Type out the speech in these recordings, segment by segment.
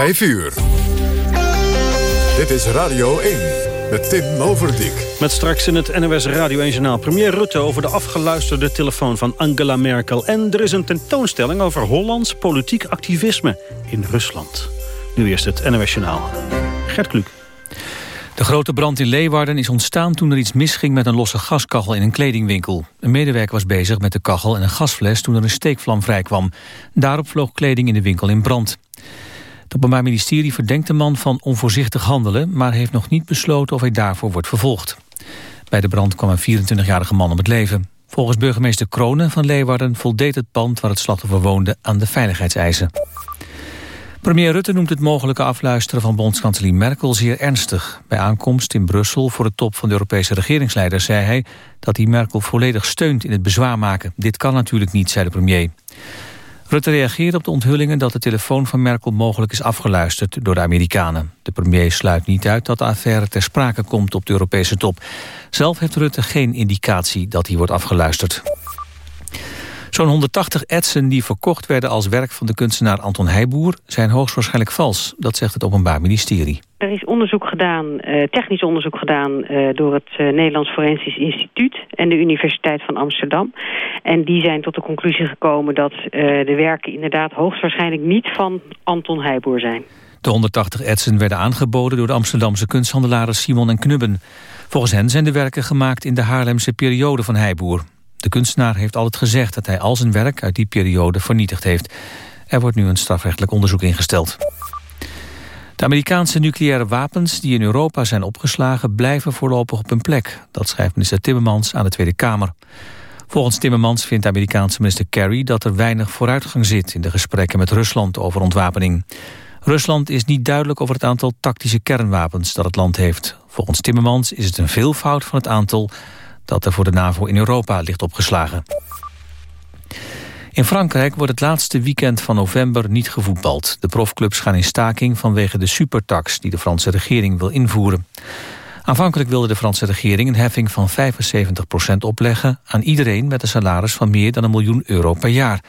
5 uur. Dit is Radio 1 met Tim Overdijk. Met straks in het NOS Radio 1-journaal premier Rutte... over de afgeluisterde telefoon van Angela Merkel. En er is een tentoonstelling over Hollands politiek activisme in Rusland. Nu eerst het NOS-journaal. Gert Kluk. De grote brand in Leeuwarden is ontstaan toen er iets misging met een losse gaskachel in een kledingwinkel. Een medewerker was bezig met de kachel en een gasfles toen er een steekvlam vrijkwam. Daarop vloog kleding in de winkel in brand. Het Openbaar Ministerie verdenkt de man van onvoorzichtig handelen... maar heeft nog niet besloten of hij daarvoor wordt vervolgd. Bij de brand kwam een 24-jarige man om het leven. Volgens burgemeester Kronen van Leeuwarden voldeed het pand waar het slachtoffer woonde aan de veiligheidseisen. Premier Rutte noemt het mogelijke afluisteren van bondskanselier Merkel zeer ernstig. Bij aankomst in Brussel voor de top van de Europese regeringsleiders zei hij dat hij Merkel volledig steunt in het bezwaar maken. Dit kan natuurlijk niet, zei de premier. Rutte reageerde op de onthullingen dat de telefoon van Merkel mogelijk is afgeluisterd door de Amerikanen. De premier sluit niet uit dat de affaire ter sprake komt op de Europese top. Zelf heeft Rutte geen indicatie dat hij wordt afgeluisterd. Zo'n 180 etsen die verkocht werden als werk van de kunstenaar Anton Heijboer... zijn hoogstwaarschijnlijk vals, dat zegt het Openbaar Ministerie. Er is onderzoek gedaan, eh, technisch onderzoek gedaan... Eh, door het eh, Nederlands Forensisch Instituut en de Universiteit van Amsterdam. En die zijn tot de conclusie gekomen dat de werken inderdaad hoogstwaarschijnlijk niet van Anton Heijboer zijn. De 180 etsen werden aangeboden door de Amsterdamse kunsthandelaren Simon en Knubben. Volgens hen zijn de werken gemaakt in de Haarlemse periode van Heijboer. De kunstenaar heeft altijd gezegd dat hij al zijn werk uit die periode vernietigd heeft. Er wordt nu een strafrechtelijk onderzoek ingesteld. De Amerikaanse nucleaire wapens die in Europa zijn opgeslagen... blijven voorlopig op hun plek. Dat schrijft minister Timmermans aan de Tweede Kamer. Volgens Timmermans vindt Amerikaanse minister Kerry... dat er weinig vooruitgang zit in de gesprekken met Rusland over ontwapening. Rusland is niet duidelijk over het aantal tactische kernwapens dat het land heeft. Volgens Timmermans is het een veelvoud van het aantal dat er voor de NAVO in Europa ligt opgeslagen. In Frankrijk wordt het laatste weekend van november niet gevoetbald. De profclubs gaan in staking vanwege de supertax die de Franse regering wil invoeren. Aanvankelijk wilde de Franse regering een heffing van 75% opleggen... aan iedereen met een salaris van meer dan een miljoen euro per jaar.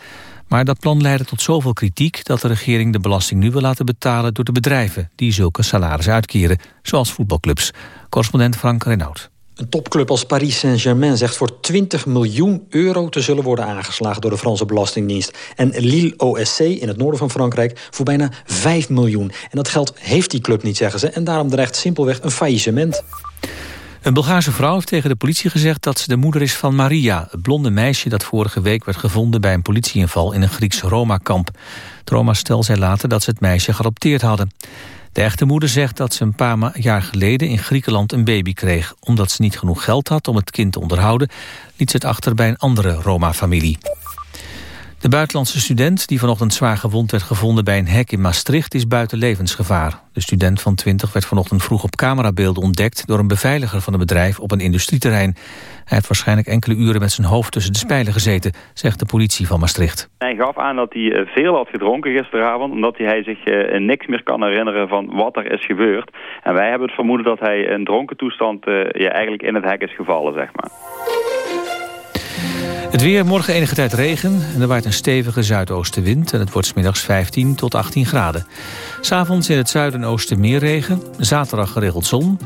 Maar dat plan leidde tot zoveel kritiek dat de regering de belasting nu wil laten betalen... door de bedrijven die zulke salarissen uitkeren, zoals voetbalclubs. Correspondent Frank Renaud. Een topclub als Paris Saint-Germain zegt voor 20 miljoen euro te zullen worden aangeslagen door de Franse Belastingdienst. En Lille OSC in het noorden van Frankrijk voor bijna 5 miljoen. En dat geld heeft die club niet, zeggen ze. En daarom dreigt simpelweg een faillissement. Een Bulgaarse vrouw heeft tegen de politie gezegd dat ze de moeder is van Maria, het blonde meisje dat vorige week werd gevonden bij een politieinval in een Grieks Roma-kamp. Het Roma-stel zei later dat ze het meisje geadopteerd hadden. De echte moeder zegt dat ze een paar jaar geleden in Griekenland een baby kreeg. Omdat ze niet genoeg geld had om het kind te onderhouden... liet ze het achter bij een andere Roma-familie. De buitenlandse student die vanochtend zwaar gewond werd gevonden bij een hek in Maastricht is buiten levensgevaar. De student van 20 werd vanochtend vroeg op camerabeelden ontdekt door een beveiliger van het bedrijf op een industrieterrein. Hij heeft waarschijnlijk enkele uren met zijn hoofd tussen de spijlen gezeten, zegt de politie van Maastricht. Hij gaf aan dat hij eh, veel had gedronken gisteravond, omdat hij zich eh, niks meer kan herinneren van wat er is gebeurd. En wij hebben het vermoeden dat hij in dronken toestand eh, ja, eigenlijk in het hek is gevallen, zeg maar. Het weer, morgen enige tijd regen en er waait een stevige zuidoostenwind... en het wordt smiddags 15 tot 18 graden. S'avonds in het zuiden en oosten meer regen, zaterdag geregeld zon...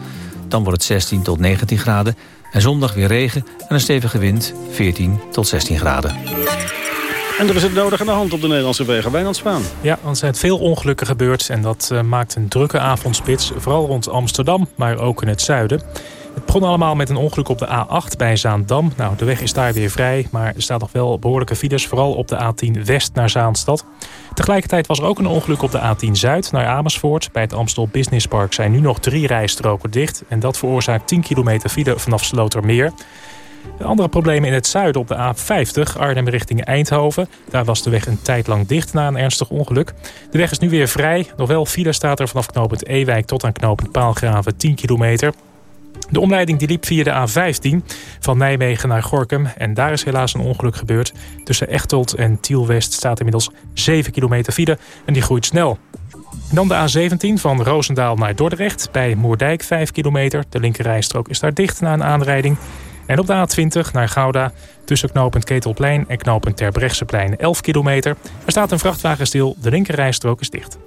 dan wordt het 16 tot 19 graden en zondag weer regen en een stevige wind 14 tot 16 graden. En er is het nodig aan de hand op de Nederlandse wegen. Wijnand Spaan. Ja, want er zijn veel ongelukken gebeurd en dat uh, maakt een drukke avondspits. Vooral rond Amsterdam, maar ook in het zuiden. Het begon allemaal met een ongeluk op de A8 bij Zaandam. Nou, de weg is daar weer vrij, maar er staan nog wel behoorlijke files... vooral op de A10 West naar Zaanstad. Tegelijkertijd was er ook een ongeluk op de A10 Zuid naar Amersfoort. Bij het Amstel Business Park zijn nu nog drie rijstroken dicht... en dat veroorzaakt 10 kilometer file vanaf Slotermeer. De andere problemen in het zuiden op de A50, Arnhem richting Eindhoven. Daar was de weg een tijd lang dicht na een ernstig ongeluk. De weg is nu weer vrij. Nog wel file staat er vanaf knooppunt Ewijk tot aan knooppunt Paalgraven 10 kilometer. De omleiding die liep via de A15 van Nijmegen naar Gorkum. En daar is helaas een ongeluk gebeurd. Tussen Echteld en Tiel-West staat inmiddels 7 kilometer file. En die groeit snel. Dan de A17 van Roosendaal naar Dordrecht. Bij Moerdijk 5 kilometer. De linkerrijstrook is daar dicht na een aanrijding. En op de A20 naar Gouda. Tussen knooppunt Ketelplein en knooppunt Terbrechtseplein 11 kilometer. Er staat een vrachtwagen stil. De linkerrijstrook is dicht.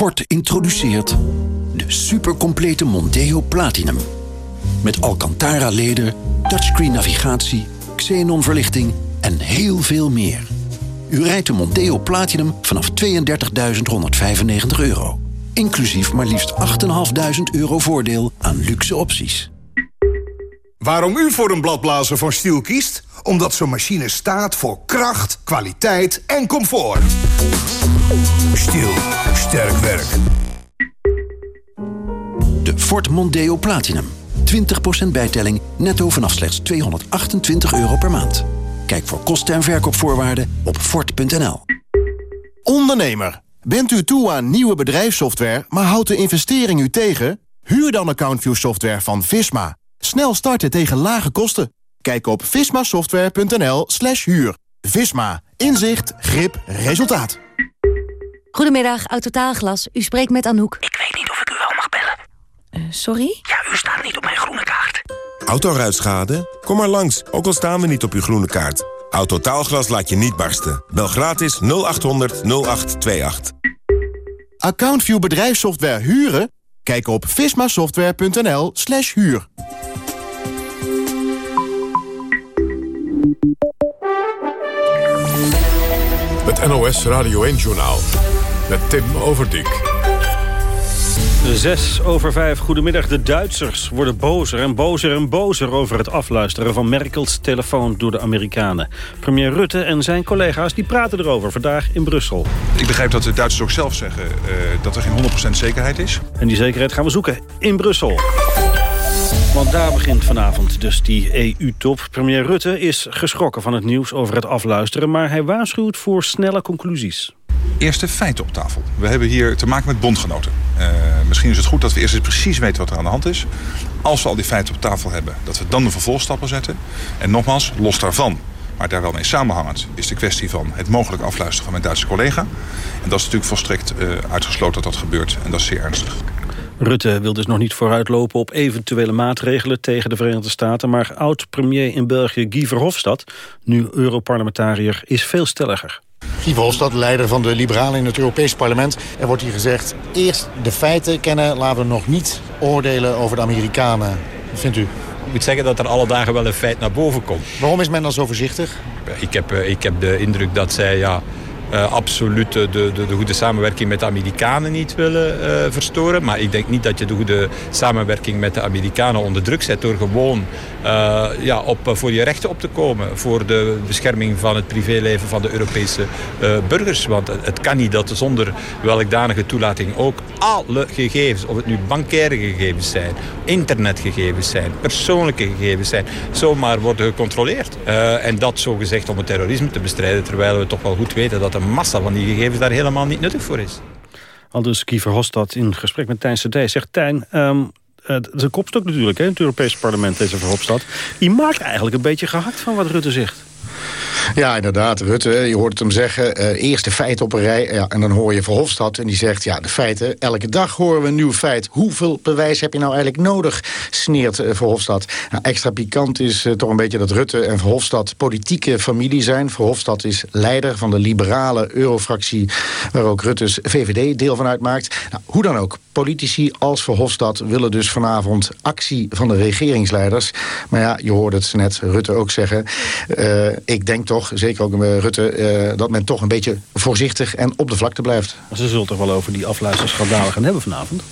Ford introduceert de supercomplete Monteo Platinum. Met Alcantara-leder, touchscreen navigatie, xenon-verlichting en heel veel meer. U rijdt de Monteo Platinum vanaf 32.195 euro. Inclusief maar liefst 8.500 euro voordeel aan luxe opties. Waarom u voor een bladblazer van Stiel kiest? Omdat zo'n machine staat voor kracht, kwaliteit en comfort. Stiel. Sterk werk. De Ford Mondeo Platinum. 20% bijtelling netto vanaf slechts 228 euro per maand. Kijk voor kosten en verkoopvoorwaarden op Ford.nl. Ondernemer, bent u toe aan nieuwe bedrijfssoftware... maar houdt de investering u tegen? Huur dan AccountView software van Visma. Snel starten tegen lage kosten. Kijk op vismasoftware.nl slash huur. Visma. Inzicht, grip, resultaat. Goedemiddag, Autotaalglas. U spreekt met Anouk. Ik weet niet of ik u wel mag bellen. Uh, sorry? Ja, u staat niet op mijn groene kaart. Autoruitschade? Kom maar langs, ook al staan we niet op uw groene kaart. Autotaalglas laat je niet barsten. Bel gratis 0800 0828. Accountview bedrijfssoftware huren? Kijk op vismasoftware.nl slash huur. Het NOS Radio 1-journaal met Tim Overdijk. Zes over vijf, goedemiddag. De Duitsers worden bozer en bozer en bozer... over het afluisteren van Merkels telefoon door de Amerikanen. Premier Rutte en zijn collega's die praten erover vandaag in Brussel. Ik begrijp dat de Duitsers ook zelf zeggen uh, dat er geen 100% zekerheid is. En die zekerheid gaan we zoeken in Brussel. Want daar begint vanavond dus die EU-top. Premier Rutte is geschrokken van het nieuws over het afluisteren... maar hij waarschuwt voor snelle conclusies. Eerste feiten op tafel. We hebben hier te maken met bondgenoten. Uh, misschien is het goed dat we eerst eens precies weten wat er aan de hand is. Als we al die feiten op tafel hebben, dat we dan de vervolgstappen zetten. En nogmaals, los daarvan maar daar wel mee samenhangend is de kwestie van het mogelijk afluisteren van mijn Duitse collega. En dat is natuurlijk volstrekt uh, uitgesloten dat dat gebeurt. En dat is zeer ernstig. Rutte wil dus nog niet vooruitlopen op eventuele maatregelen tegen de Verenigde Staten. Maar oud-premier in België Guy Verhofstadt, nu Europarlementariër, is veel stelliger. Guy Verhofstadt, leider van de Liberalen in het Europees Parlement. Er wordt hier gezegd, eerst de feiten kennen, laten we nog niet oordelen over de Amerikanen. Wat vindt u? Ik moet zeggen dat er alle dagen wel een feit naar boven komt. Waarom is men dan zo voorzichtig? Ik heb, ik heb de indruk dat zij ja, uh, absoluut de, de, de, goede samenwerking met de Amerikanen niet willen uh, verstoren. Maar ik denk niet dat je de goede samenwerking met de Amerikanen onder druk zet... door gewoon uh, ja, op, voor je rechten op te komen. Voor de bescherming van het privéleven van de Europese burgers. Want het, kan niet dat zonder welkdanige toelating ook alle gegevens... of het nu bankaire gegevens zijn, internetgegevens zijn... persoonlijke gegevens zijn, zomaar worden gecontroleerd. en dat zogezegd om het terrorisme te bestrijden... terwijl we toch wel goed weten dat een massa van die gegevens daar helemaal niet nuttig voor is. Al dus Kiefer Hostad in gesprek met Tijn Sade. Zegt Tijn, um, de kopstuk natuurlijk, hè, het Europese parlement, deze Verhofstadt. Die maakt eigenlijk een beetje gehakt van wat Rutte zegt. Ja, inderdaad. Rutte, je hoort hem zeggen, uh, eerst de feiten op een rij. Ja, en dan hoor je Verhofstadt en die zegt, ja, de feiten. Elke dag horen we een nieuw feit. Hoeveel bewijs heb je nou eigenlijk nodig, sneert uh, Verhofstadt. Nou, extra pikant is uh, toch een beetje dat Rutte en Verhofstadt politieke familie zijn. Verhofstadt is leider van de liberale eurofractie... waar ook Rutte's VVD deel van uitmaakt. Nou, hoe dan ook, politici als Verhofstadt willen dus vanavond actie van de regeringsleiders. Maar ja, je hoorde het net Rutte ook zeggen. Ik denk toch, zeker ook met Rutte... Uh, dat men toch een beetje voorzichtig en op de vlakte blijft. Ze zullen toch wel over die afluisterschandalen gaan hebben vanavond?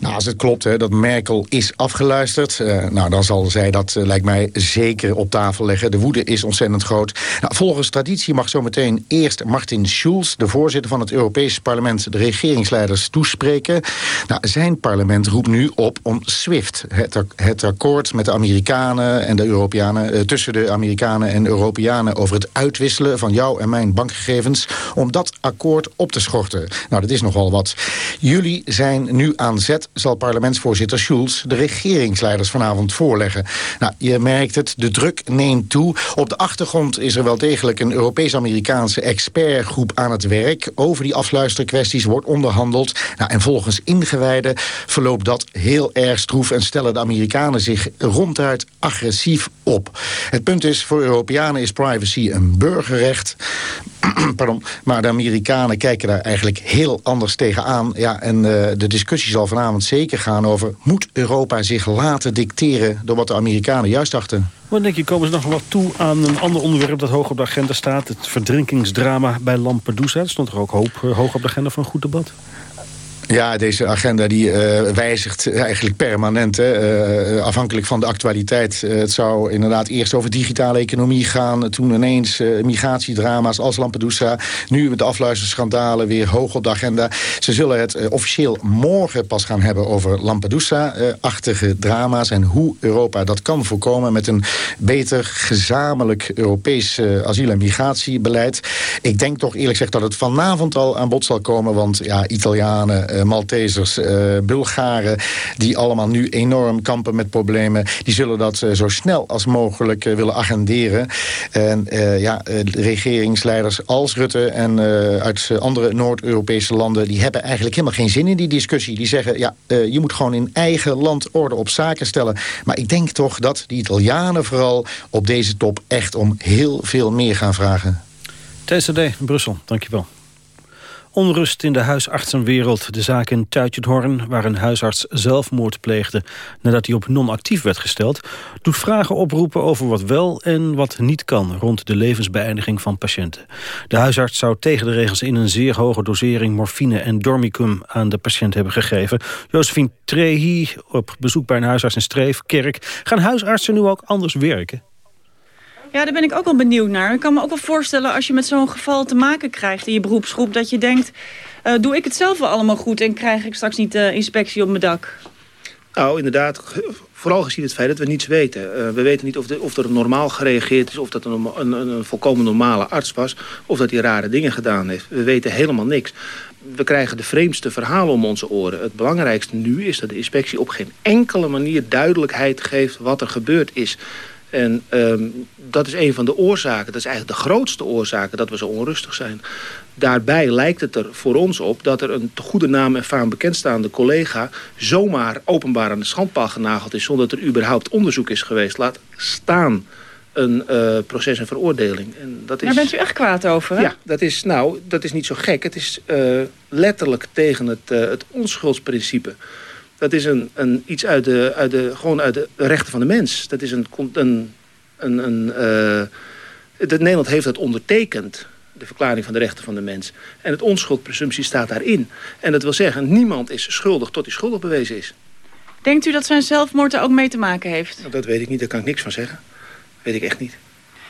Nou, als het klopt hè, dat Merkel is afgeluisterd... Uh, nou, dan zal zij dat, uh, lijkt mij, zeker op tafel leggen. De woede is ontzettend groot. Nou, volgens traditie mag zometeen eerst Martin Schulz... de voorzitter van het Europese parlement... de regeringsleiders toespreken. Nou, zijn parlement roept nu op om SWIFT... het, het akkoord met de Amerikanen en de Europeanen... Uh, tussen de Amerikanen en Europeanen... over het uitwisselen van jou en mijn bankgegevens... om dat akkoord op te schorten. Nou, dat is nogal wat. Jullie zijn nu aan zet zal parlementsvoorzitter Schulz de regeringsleiders vanavond voorleggen. Nou, je merkt het, de druk neemt toe. Op de achtergrond is er wel degelijk een Europees-Amerikaanse expertgroep aan het werk. Over die afluisterkwesties wordt onderhandeld. Nou, en volgens ingewijden verloopt dat heel erg stroef... en stellen de Amerikanen zich ronduit agressief op. Het punt is, voor Europeanen is privacy een burgerrecht. pardon, maar de Amerikanen kijken daar eigenlijk heel anders tegenaan. Ja, en de discussie zal vanavond zeker gaan over... moet Europa zich laten dicteren door wat de Amerikanen juist dachten? Wat denk je, komen ze nog wat toe aan een ander onderwerp... dat hoog op de agenda staat, het verdrinkingsdrama bij Lampedusa? Stond er ook hoop, hoog op de agenda voor een goed debat? Ja, deze agenda die uh, wijzigt eigenlijk permanent. Hè. Uh, afhankelijk van de actualiteit. Uh, het zou inderdaad eerst over digitale economie gaan. Toen ineens migratiedrama's als Lampedusa. Nu met de afluisterschandalen weer hoog op de agenda. Ze zullen het officieel morgen pas gaan hebben over Lampedusa-achtige drama's. En hoe Europa dat kan voorkomen met een beter gezamenlijk Europees asiel- en migratiebeleid. Ik denk toch eerlijk gezegd dat het vanavond al aan bod zal komen. Want ja, Italianen Maltesers, uh, Bulgaren... die allemaal nu enorm kampen met problemen... die zullen dat uh, zo snel als mogelijk willen agenderen. En ja, regeringsleiders als Rutte en uit andere Noord-Europese landen... die hebben eigenlijk helemaal geen zin in die discussie. Die zeggen, ja, je moet gewoon in eigen land orde op zaken stellen. Maar ik denk toch dat de Italianen vooral op deze top... echt om heel veel meer gaan vragen. TCD, Brussel, dankjewel. Onrust in de huisartsenwereld. De zaak in Tuitjenhorn, waar een huisarts zelfmoord pleegde... nadat hij op non-actief werd gesteld... doet vragen oproepen over wat wel en wat niet kan... rond de levensbeëindiging van patiënten. De huisarts zou tegen de regels in een zeer hoge dosering... morfine en dormicum aan de patiënt hebben gegeven. Josephine Trehi op bezoek bij een huisarts in Streef, Kerk. Gaan huisartsen nu ook anders werken? Ja, daar ben ik ook wel benieuwd naar. Ik kan me ook wel voorstellen als je met zo'n geval te maken krijgt in je beroepsgroep... dat je denkt, uh, doe ik het zelf wel allemaal goed en krijg ik straks niet de inspectie op mijn dak? Nou, inderdaad, vooral gezien het feit dat we niets weten. Uh, we weten niet of, de, of er normaal gereageerd is, of dat een, een, een, volkomen normale arts was... of dat hij rare dingen gedaan heeft. We weten helemaal niks. We krijgen de vreemdste verhalen om onze oren. Het belangrijkste nu is dat de inspectie op geen enkele manier duidelijkheid geeft wat er gebeurd is... En um, dat is een van de oorzaken, dat is eigenlijk de grootste oorzaken dat we zo onrustig zijn. Daarbij lijkt het er voor ons op dat er een te goede naam en faam bekendstaande collega zomaar openbaar aan de schandpaal genageld is zonder dat er überhaupt onderzoek is geweest. Laat staan een uh, proces en veroordeling. En dat is, Daar bent u echt kwaad over, hè? Ja, dat is, nou, dat is niet zo gek. Het is uh, letterlijk tegen het, uh, het onschuldsprincipe. Dat is een, een, iets uit de, uit de, gewoon uit de rechten van de mens. Dat is een... een, een, een uh, Nederland heeft dat ondertekend de verklaring van de rechten van de mens. En het onschuldpresumptie staat daarin. En dat wil zeggen, niemand is schuldig tot hij schuldig bewezen is. Denkt u dat zijn zelfmoord er ook mee te maken heeft? Nou, dat weet ik niet, daar kan ik niks van zeggen. Weet ik echt niet.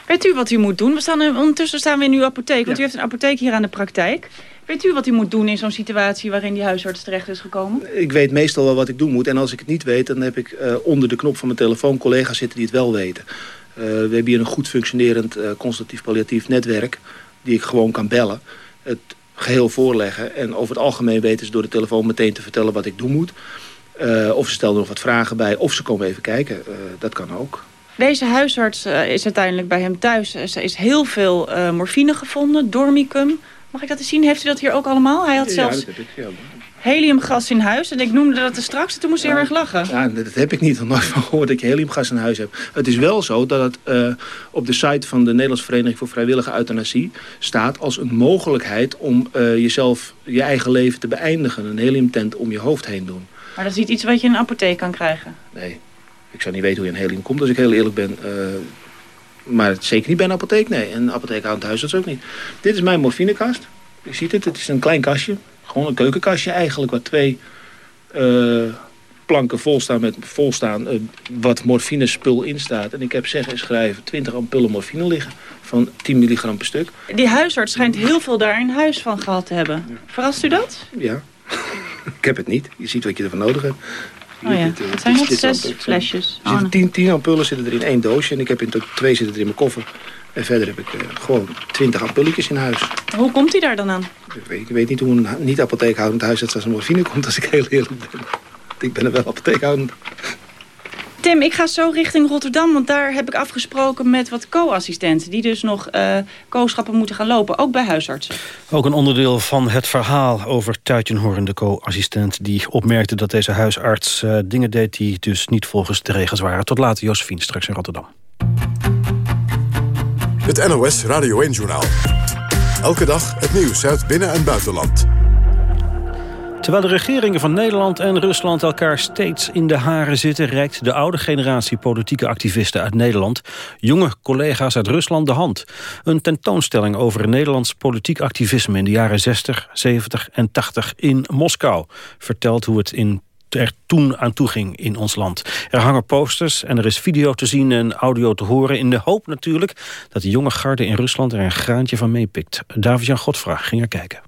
Weet u wat u moet doen? We staan, ondertussen staan we in uw apotheek, want ja. u heeft een apotheek hier aan de praktijk. Weet u wat u moet doen in zo'n situatie waarin die huisarts terecht is gekomen? Ik weet meestal wel wat ik doen moet. En als ik het niet weet, dan heb ik uh, onder de knop van mijn telefoon collega's zitten die het wel weten. Uh, we hebben hier een goed functionerend uh, consultatief palliatief netwerk die ik gewoon kan bellen. Het geheel voorleggen. En over het algemeen weten ze door de telefoon meteen te vertellen wat ik doen moet. of ze stellen nog wat vragen bij, of ze komen even kijken. dat kan ook. Deze huisarts is uiteindelijk bij hem thuis. Er is heel veel morfine gevonden, dormicum, Mag ik dat eens zien? Heeft u dat hier ook allemaal? Hij had zelfs ja, ik, heliumgas in huis. En ik noemde dat er straks. En toen moest hij heel erg lachen. Ja, dat heb ik niet. nooit van gehoord dat je heliumgas in huis hebt. Het is wel zo dat het uh, op de site van de Nederlandse Vereniging voor Vrijwillige Euthanasie staat als een mogelijkheid om uh, jezelf, je eigen leven te beëindigen. Een heliumtent om je hoofd heen doen. Maar dat is niet iets wat je in een apotheek kan krijgen? Nee. Ik zou niet weten hoe je een helium komt als ik heel eerlijk ben. Uh, maar zeker niet bij een apotheek, nee. En een apotheek aan het huis, dat is ook niet. Dit is mijn morfinekast. Je ziet het, het is een klein kastje. Gewoon een keukenkastje eigenlijk, waar twee uh, planken vol staan met vol staan, uh, wat morfinespul in staat. En ik heb zeggen en schrijven 20 ampullen morfine liggen van 10 milligram per stuk. Die huisarts schijnt heel veel daar in huis van gehad te hebben. Verrast u dat? Ja. ik heb het niet. Je ziet wat je ervan nodig hebt. Oh ja, het, uh, zijn net zes flesjes. Er zitten tien, tien ampullen zitten er in één doosje. En ik heb in twee zitten er in mijn koffer. En verder heb ik uh, gewoon twintig ampulletjes in huis. Hoe komt hij daar dan aan? Ik weet, ik weet niet hoe een niet-apotheekhoudend huisarts als een morfine komt... als ik heel eerlijk ben. Ik ben er wel apotheekhoudend. Tim, ik ga zo richting Rotterdam, want daar heb ik afgesproken met wat co-assistenten... die dus nog uh, co-schappen moeten gaan lopen, ook bij huisartsen. Ook een onderdeel van het verhaal over Tuitjenhoorn, de co-assistent... die opmerkte dat deze huisarts uh, dingen deed die dus niet volgens de regels waren. Tot later, Josephine, straks in Rotterdam. Het NOS Radio 1-journaal. Elke dag het nieuws uit binnen- en buitenland. Terwijl de regeringen van Nederland en Rusland elkaar steeds in de haren zitten... reikt de oude generatie politieke activisten uit Nederland... jonge collega's uit Rusland de hand. Een tentoonstelling over Nederlands politiek activisme... in de jaren 60, 70 en 80 in Moskou... vertelt hoe het in er toen aan toe ging in ons land. Er hangen posters en er is video te zien en audio te horen... in de hoop natuurlijk dat de jonge garde in Rusland er een graantje van meepikt. David-Jan Godfra ging er kijken.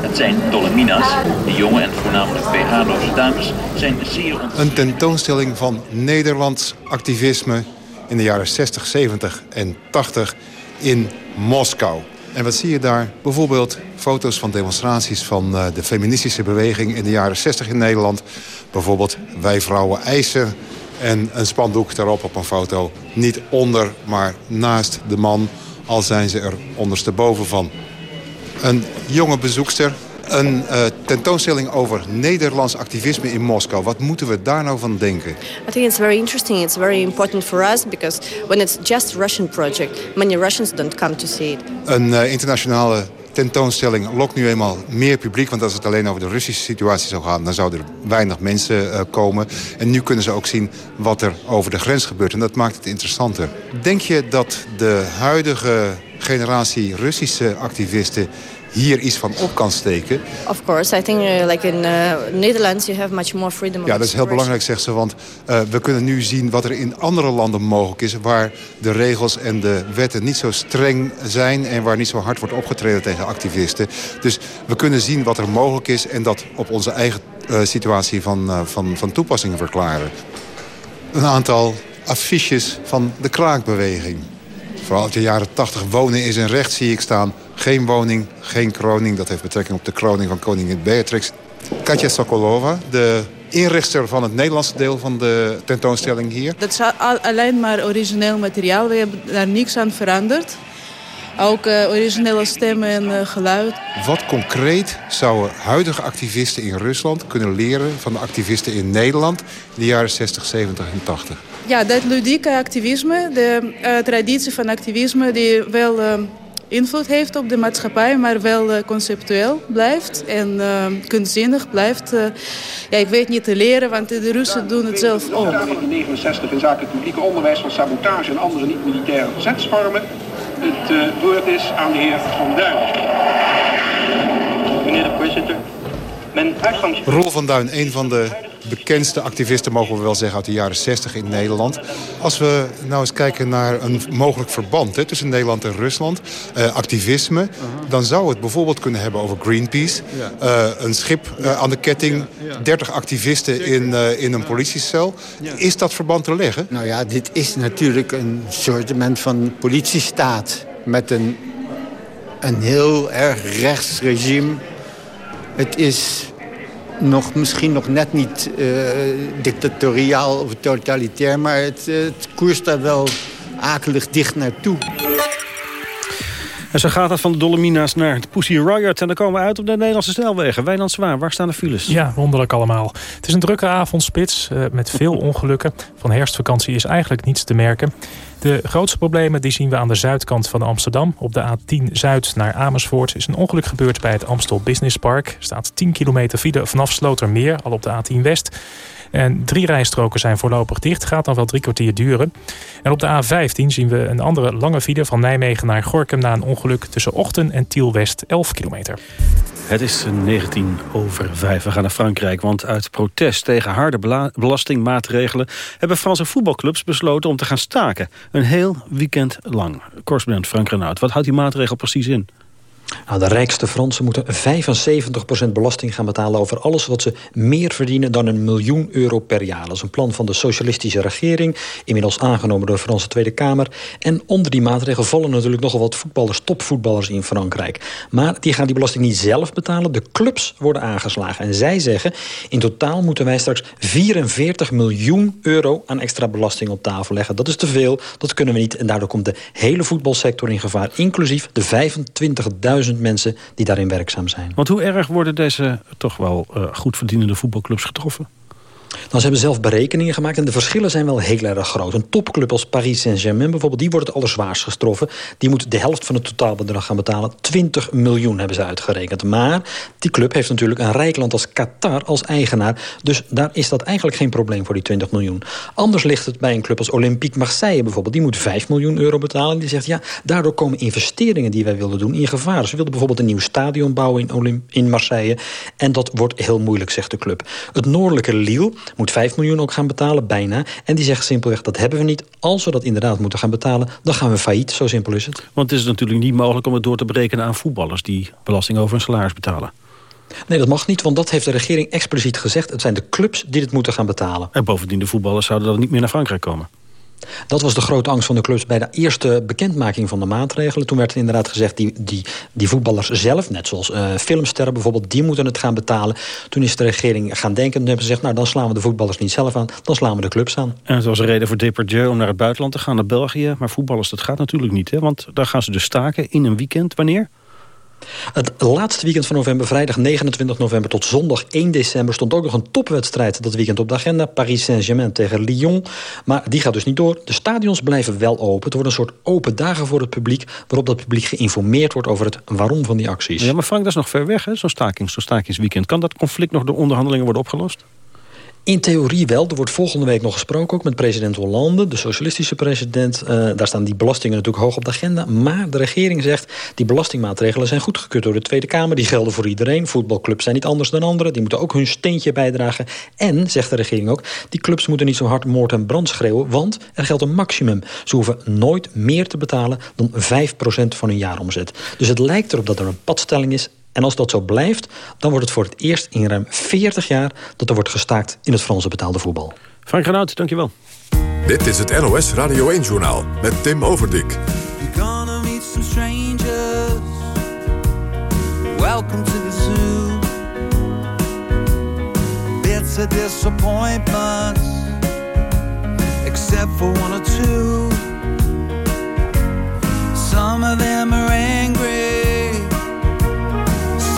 Het zijn Dolomina's. De jonge en voornamelijk pH-loze dames zijn zeer... Een tentoonstelling van Nederlands activisme in de jaren 60, 70 en 80 in Moskou. En wat zie je daar? Bijvoorbeeld foto's van demonstraties van uh, de feministische beweging in de jaren 60 in Nederland. Bijvoorbeeld Wij Vrouwen eisen en een spandoek daarop op een foto. Niet onder, maar naast de man, al zijn ze er ondersteboven van. Een jonge bezoekster, een uh, tentoonstelling over Nederlands activisme in Moskou. Wat moeten we daar nou van denken? I think it's very interesting. It's very important for us because when it's just Russian project, many Russians don't come to see it. Een uh, internationale tentoonstelling lokt nu eenmaal meer publiek. Want als het alleen over de Russische situatie zou gaan... dan zouden er weinig mensen uh, komen. En nu kunnen ze ook zien wat er over de grens gebeurt. En dat maakt het interessanter. Denk je dat de huidige generatie Russische activisten hier iets van op kan steken. Of course, I think uh, like in uh, Netherlands you have much more freedom. Ja, dat is heel belangrijk, zegt ze, want uh, we kunnen nu zien wat er in andere landen mogelijk is, waar de regels en de wetten niet zo streng zijn en waar niet zo hard wordt opgetreden tegen activisten. Dus we kunnen zien wat er mogelijk is en dat op onze eigen situatie van, van, van toepassing verklaren. Een aantal affiches van de kraakbeweging. Vooral uit de jaren 80 wonen is een recht zie ik staan. Geen woning, geen kroning. Dat heeft betrekking op de kroning van koningin Beatrix. Katja Sokolova, de inrichter van het Nederlandse deel van de tentoonstelling hier. Dat is alleen maar origineel materiaal. We hebben daar niks aan veranderd. Ook uh, originele stemmen en uh, geluid. Wat concreet zouden huidige activisten in Rusland kunnen leren... van de activisten in Nederland in de jaren 60, 70 en 80? Ja, dat ludieke activisme, de uh, traditie van activisme... die wel invloed heeft op de maatschappij, maar wel uh, conceptueel blijft en uh, kunstzinnig blijft. Uh, ja, ik weet niet te leren, want de Russen doen het zelf ook. van 69 in zaken het publieke onderwijs van sabotage en andere niet-militaire verzetsvormen. Het woord is aan de heer Van Duin. Meneer de voorzitter, mijn uitgangs... Roel van Duin, een van de bekendste activisten, mogen we wel zeggen, uit de jaren 60 in Nederland. Als we nou eens kijken naar een mogelijk verband hè, tussen Nederland en Rusland, uh, activisme, dan zou het bijvoorbeeld kunnen hebben over Greenpeace. Uh, een schip uh, aan de ketting, 30 activisten in, in een politiecel. Is dat verband te leggen? Nou ja, dit is natuurlijk een soort van politiestaat met een, een heel erg rechtsregime. Het is nog, misschien nog net niet uh, dictatoriaal of totalitair... maar het, uh, het koerst daar wel akelig dicht naartoe. En zo gaat het van de Dolomina's naar het Pussy Riot. En dan komen we uit op de Nederlandse snelwegen. Wijnand Zwaar, waar staan de files? Ja, wonderlijk allemaal. Het is een drukke avondspits uh, met veel ongelukken. Van herfstvakantie is eigenlijk niets te merken. De grootste problemen die zien we aan de zuidkant van Amsterdam. Op de A10 Zuid naar Amersfoort is een ongeluk gebeurd bij het Amstel Business Park. Staat 10 kilometer file vanaf Slotermeer, al op de A10 West. En drie rijstroken zijn voorlopig dicht. Gaat dan wel drie kwartier duren. En op de A15 zien we een andere lange file van Nijmegen naar Gorkum... na een ongeluk tussen Ochten en Tiel West, 11 kilometer. Het is 19 over 5. We gaan naar Frankrijk, want uit protest tegen harde belastingmaatregelen... hebben Franse voetbalclubs besloten om te gaan staken. Een heel weekend lang. Correspondent Frank Renaud, wat houdt die maatregel precies in? Nou, de rijkste Fransen moeten 75% belasting gaan betalen over alles wat ze meer verdienen dan een miljoen euro per jaar. Dat is een plan van de socialistische regering, inmiddels aangenomen door de Franse Tweede Kamer. En onder die maatregel vallen natuurlijk nogal wat voetballers, topvoetballers in Frankrijk. Maar die gaan die belasting niet zelf betalen, de clubs worden aangeslagen. En zij zeggen, in totaal moeten wij straks 44 miljoen euro aan extra belasting op tafel leggen. Dat is te veel, dat kunnen we niet. En daardoor komt de hele voetbalsector in gevaar, inclusief de 25.000 mensen die daarin werkzaam zijn. Want hoe erg worden deze toch wel uh, goed verdienende voetbalclubs getroffen? Nou, ze hebben zelf berekeningen gemaakt en de verschillen zijn wel heel erg groot. Een topclub als Paris Saint-Germain bijvoorbeeld, die wordt het allerzwaarst getroffen. Die moet de helft van het totaalbedrag gaan betalen. 20 miljoen hebben ze uitgerekend. Maar die club heeft natuurlijk een rijk land als Qatar als eigenaar. Dus daar is dat eigenlijk geen probleem voor die 20 miljoen. Anders ligt het bij een club als Olympique Marseille bijvoorbeeld. Die moet 5 miljoen euro betalen. Die zegt, ja, daardoor komen investeringen die wij wilden doen in gevaar. Ze wilden bijvoorbeeld een nieuw stadion bouwen in, in Marseille. En dat wordt heel moeilijk, zegt de club. Het noordelijke Lille moet 5 miljoen ook gaan betalen, bijna. En die zegt simpelweg, dat hebben we niet. Als we dat inderdaad moeten gaan betalen, dan gaan we failliet. Zo simpel is het. Want het is natuurlijk niet mogelijk om het door te berekenen aan voetballers... die belasting over hun salaris betalen. Nee, dat mag niet, want dat heeft de regering expliciet gezegd. Het zijn de clubs die dit moeten gaan betalen. En bovendien, de voetballers zouden dan niet meer naar Frankrijk komen. Dat was de grote angst van de clubs bij de eerste bekendmaking van de maatregelen. Toen werd er inderdaad gezegd, die, die, die voetballers zelf, net zoals uh, filmsterren bijvoorbeeld, die moeten het gaan betalen. Toen is de regering gaan denken en hebben ze gezegd, nou dan slaan we de voetballers niet zelf aan, dan slaan we de clubs aan. En het was een reden voor Depardieu om naar het buitenland te gaan, naar België. Maar voetballers, dat gaat natuurlijk niet, hè? want daar gaan ze dus staken in een weekend. Wanneer? Het laatste weekend van november, vrijdag 29 november tot zondag 1 december... stond ook nog een topwedstrijd dat weekend op de agenda. Paris Saint-Germain tegen Lyon. Maar die gaat dus niet door. De stadions blijven wel open. Het wordt een soort open dagen voor het publiek... waarop dat publiek geïnformeerd wordt over het waarom van die acties. Ja, maar Frank, dat is nog ver weg, zo'n staking, zo stakingsweekend. Kan dat conflict nog door onderhandelingen worden opgelost? In theorie wel. Er wordt volgende week nog gesproken ook met president Hollande, de socialistische president. Uh, daar staan die belastingen natuurlijk hoog op de agenda. Maar de regering zegt, die belastingmaatregelen zijn goedgekeurd door de Tweede Kamer. Die gelden voor iedereen. Voetbalclubs zijn niet anders dan anderen. Die moeten ook hun steentje bijdragen. En, zegt de regering ook, die clubs moeten niet zo hard moord en brand schreeuwen. Want er geldt een maximum. Ze hoeven nooit meer te betalen dan 5% van hun jaaromzet. Dus het lijkt erop dat er een padstelling is en als dat zo blijft, dan wordt het voor het eerst in ruim 40 jaar... dat er wordt gestaakt in het Franse betaalde voetbal. Frank Renaud, dankjewel. Dit is het NOS Radio 1-journaal met Tim Overdik. Welcome to the zoo. Bits of disappointments. Except for one or two. Some of them are angry.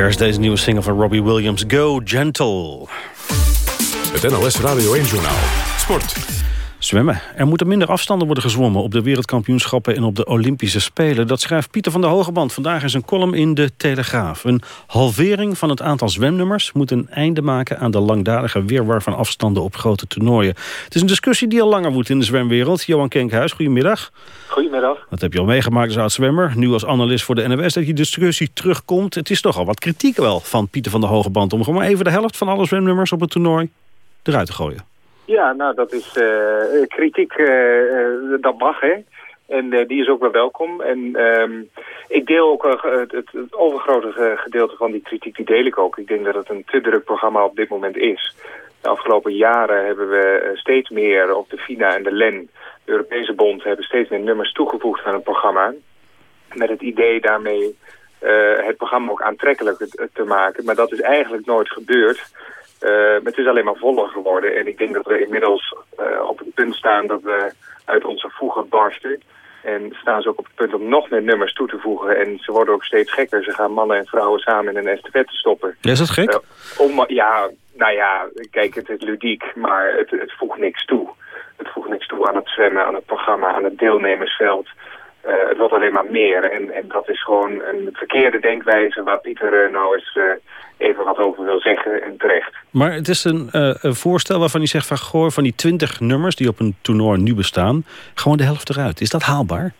Vers, deze nieuwe single van Robbie Williams. Go Gentle. Het NLS Radio 1 Journaal. Sport. Zwemmen. Er moeten minder afstanden worden gezwommen op de wereldkampioenschappen en op de Olympische Spelen. Dat schrijft Pieter van der Hogeband vandaag in zijn column in de Telegraaf. Een halvering van het aantal zwemnummers moet een einde maken aan de langdarige weerwar van afstanden op grote toernooien. Het is een discussie die al langer woedt in de zwemwereld. Johan Kenkhuis, goedemiddag. Goedemiddag. Dat heb je al meegemaakt als oud-zwemmer. Nu als analist voor de NWS dat die discussie terugkomt. Het is toch al wat kritiek wel van Pieter van der Hogeband... om gewoon even de helft van alle zwemnummers op het toernooi eruit te gooien. Ja, nou dat is uh, kritiek, uh, dat mag hè. En die is ook wel welkom. En ehm, ik deel ook het, het, overgrote gedeelte van die kritiek, die deel ik ook. Ik denk dat het een te druk programma op dit moment is. De afgelopen jaren hebben we steeds meer op de FINA en de LEN, de Europese Bond, hebben steeds meer nummers toegevoegd aan het programma. Met het idee daarmee het programma ook aantrekkelijk te maken. Maar dat is eigenlijk nooit gebeurd. Uh, het is alleen maar voller geworden. En ik denk dat we inmiddels uh, op het punt staan dat we uit onze voegen barsten. En staan ze ook op het punt om nog meer nummers toe te voegen. En ze worden ook steeds gekker. Ze gaan mannen en vrouwen samen in een estafette stoppen. Ja, is dat gek? Uh, om, ja, nou ja, kijk, het is ludiek, maar het, het voegt niks toe. Het voegt niks toe aan het zwemmen, aan het programma, aan het deelnemersveld. Uh, het wordt alleen maar meer. En, en dat is gewoon een verkeerde denkwijze waar Pieter uh, nou eens uh, even wat over wil zeggen en terecht. Maar het is een, een voorstel waarvan hij zegt van gooi van die twintig nummers die op een toernooi nu bestaan, gewoon de helft eruit. Is dat haalbaar?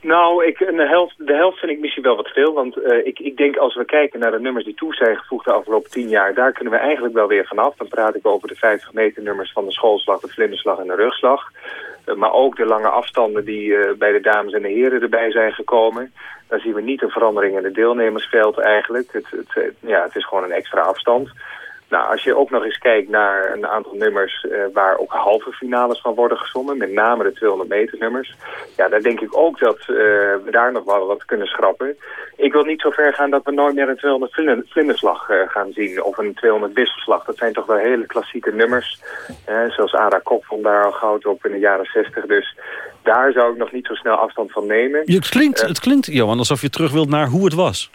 Nou, ik, de, helft, de helft vind ik misschien wel wat veel. Want uh, ik, ik denk als we kijken naar de nummers die toe zijn gevoegd de afgelopen tien jaar... daar kunnen we eigenlijk wel weer vanaf. Dan praat ik over de 50 meter nummers van de schoolslag, de vlinderslag en de rugslag. Uh, maar ook de lange afstanden die uh, bij de dames en de heren erbij zijn gekomen. Daar zien we niet een verandering in het deelnemersveld eigenlijk. Het, het, ja, het is gewoon een extra afstand. Nou, als je ook nog eens kijkt naar een aantal nummers uh, waar ook halve finales van worden gezongen, met name de 200 meter nummers, ja, dan denk ik ook dat uh, we daar nog wel wat kunnen schrappen. Ik wil niet zo ver gaan dat we nooit meer een 200 vlinderslag uh, gaan zien, of een 200 wisselslag. Dat zijn toch wel hele klassieke nummers, zoals Ada Kok vond daar al goud op in de jaren 60, dus daar zou ik nog niet zo snel afstand van nemen. Het klinkt, het klinkt Johan, alsof je terug wilt naar hoe het was.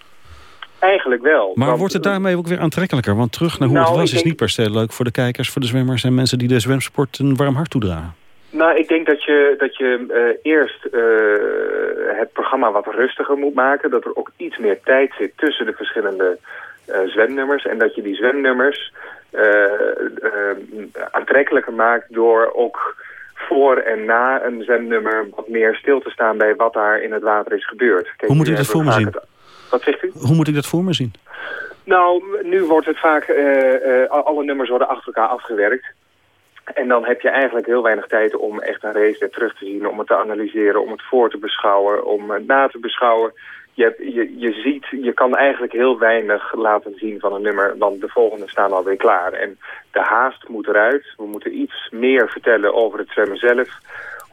Eigenlijk wel. Maar want, wordt het daarmee ook weer aantrekkelijker? Want terug naar hoe nou, het was is denk... niet per se leuk voor de kijkers, voor de zwemmers... en mensen die de zwemsport een warm hart toedragen. Nou, ik denk dat je, dat je uh, eerst uh, het programma wat rustiger moet maken. Dat er ook iets meer tijd zit tussen de verschillende uh, zwemnummers. En dat je die zwemnummers aantrekkelijker maakt door ook voor en na een zwemnummer wat meer stil te staan bij wat daar in het water is gebeurd. Kijk, Hoe moet ik dat voor me zien? Het... Wat zegt u? Hoe moet ik dat voor me zien? Nou, nu wordt het vaak, uh, uh, alle nummers worden achter elkaar afgewerkt. En dan heb je eigenlijk heel weinig tijd om echt een race terug te zien, om het te analyseren, om het voor te beschouwen, om het na te beschouwen. Je, hebt, je, je ziet, je kan eigenlijk heel weinig laten zien van een nummer, want de volgende staan alweer klaar. En de haast moet eruit. We moeten iets meer vertellen over het zwemmen zelf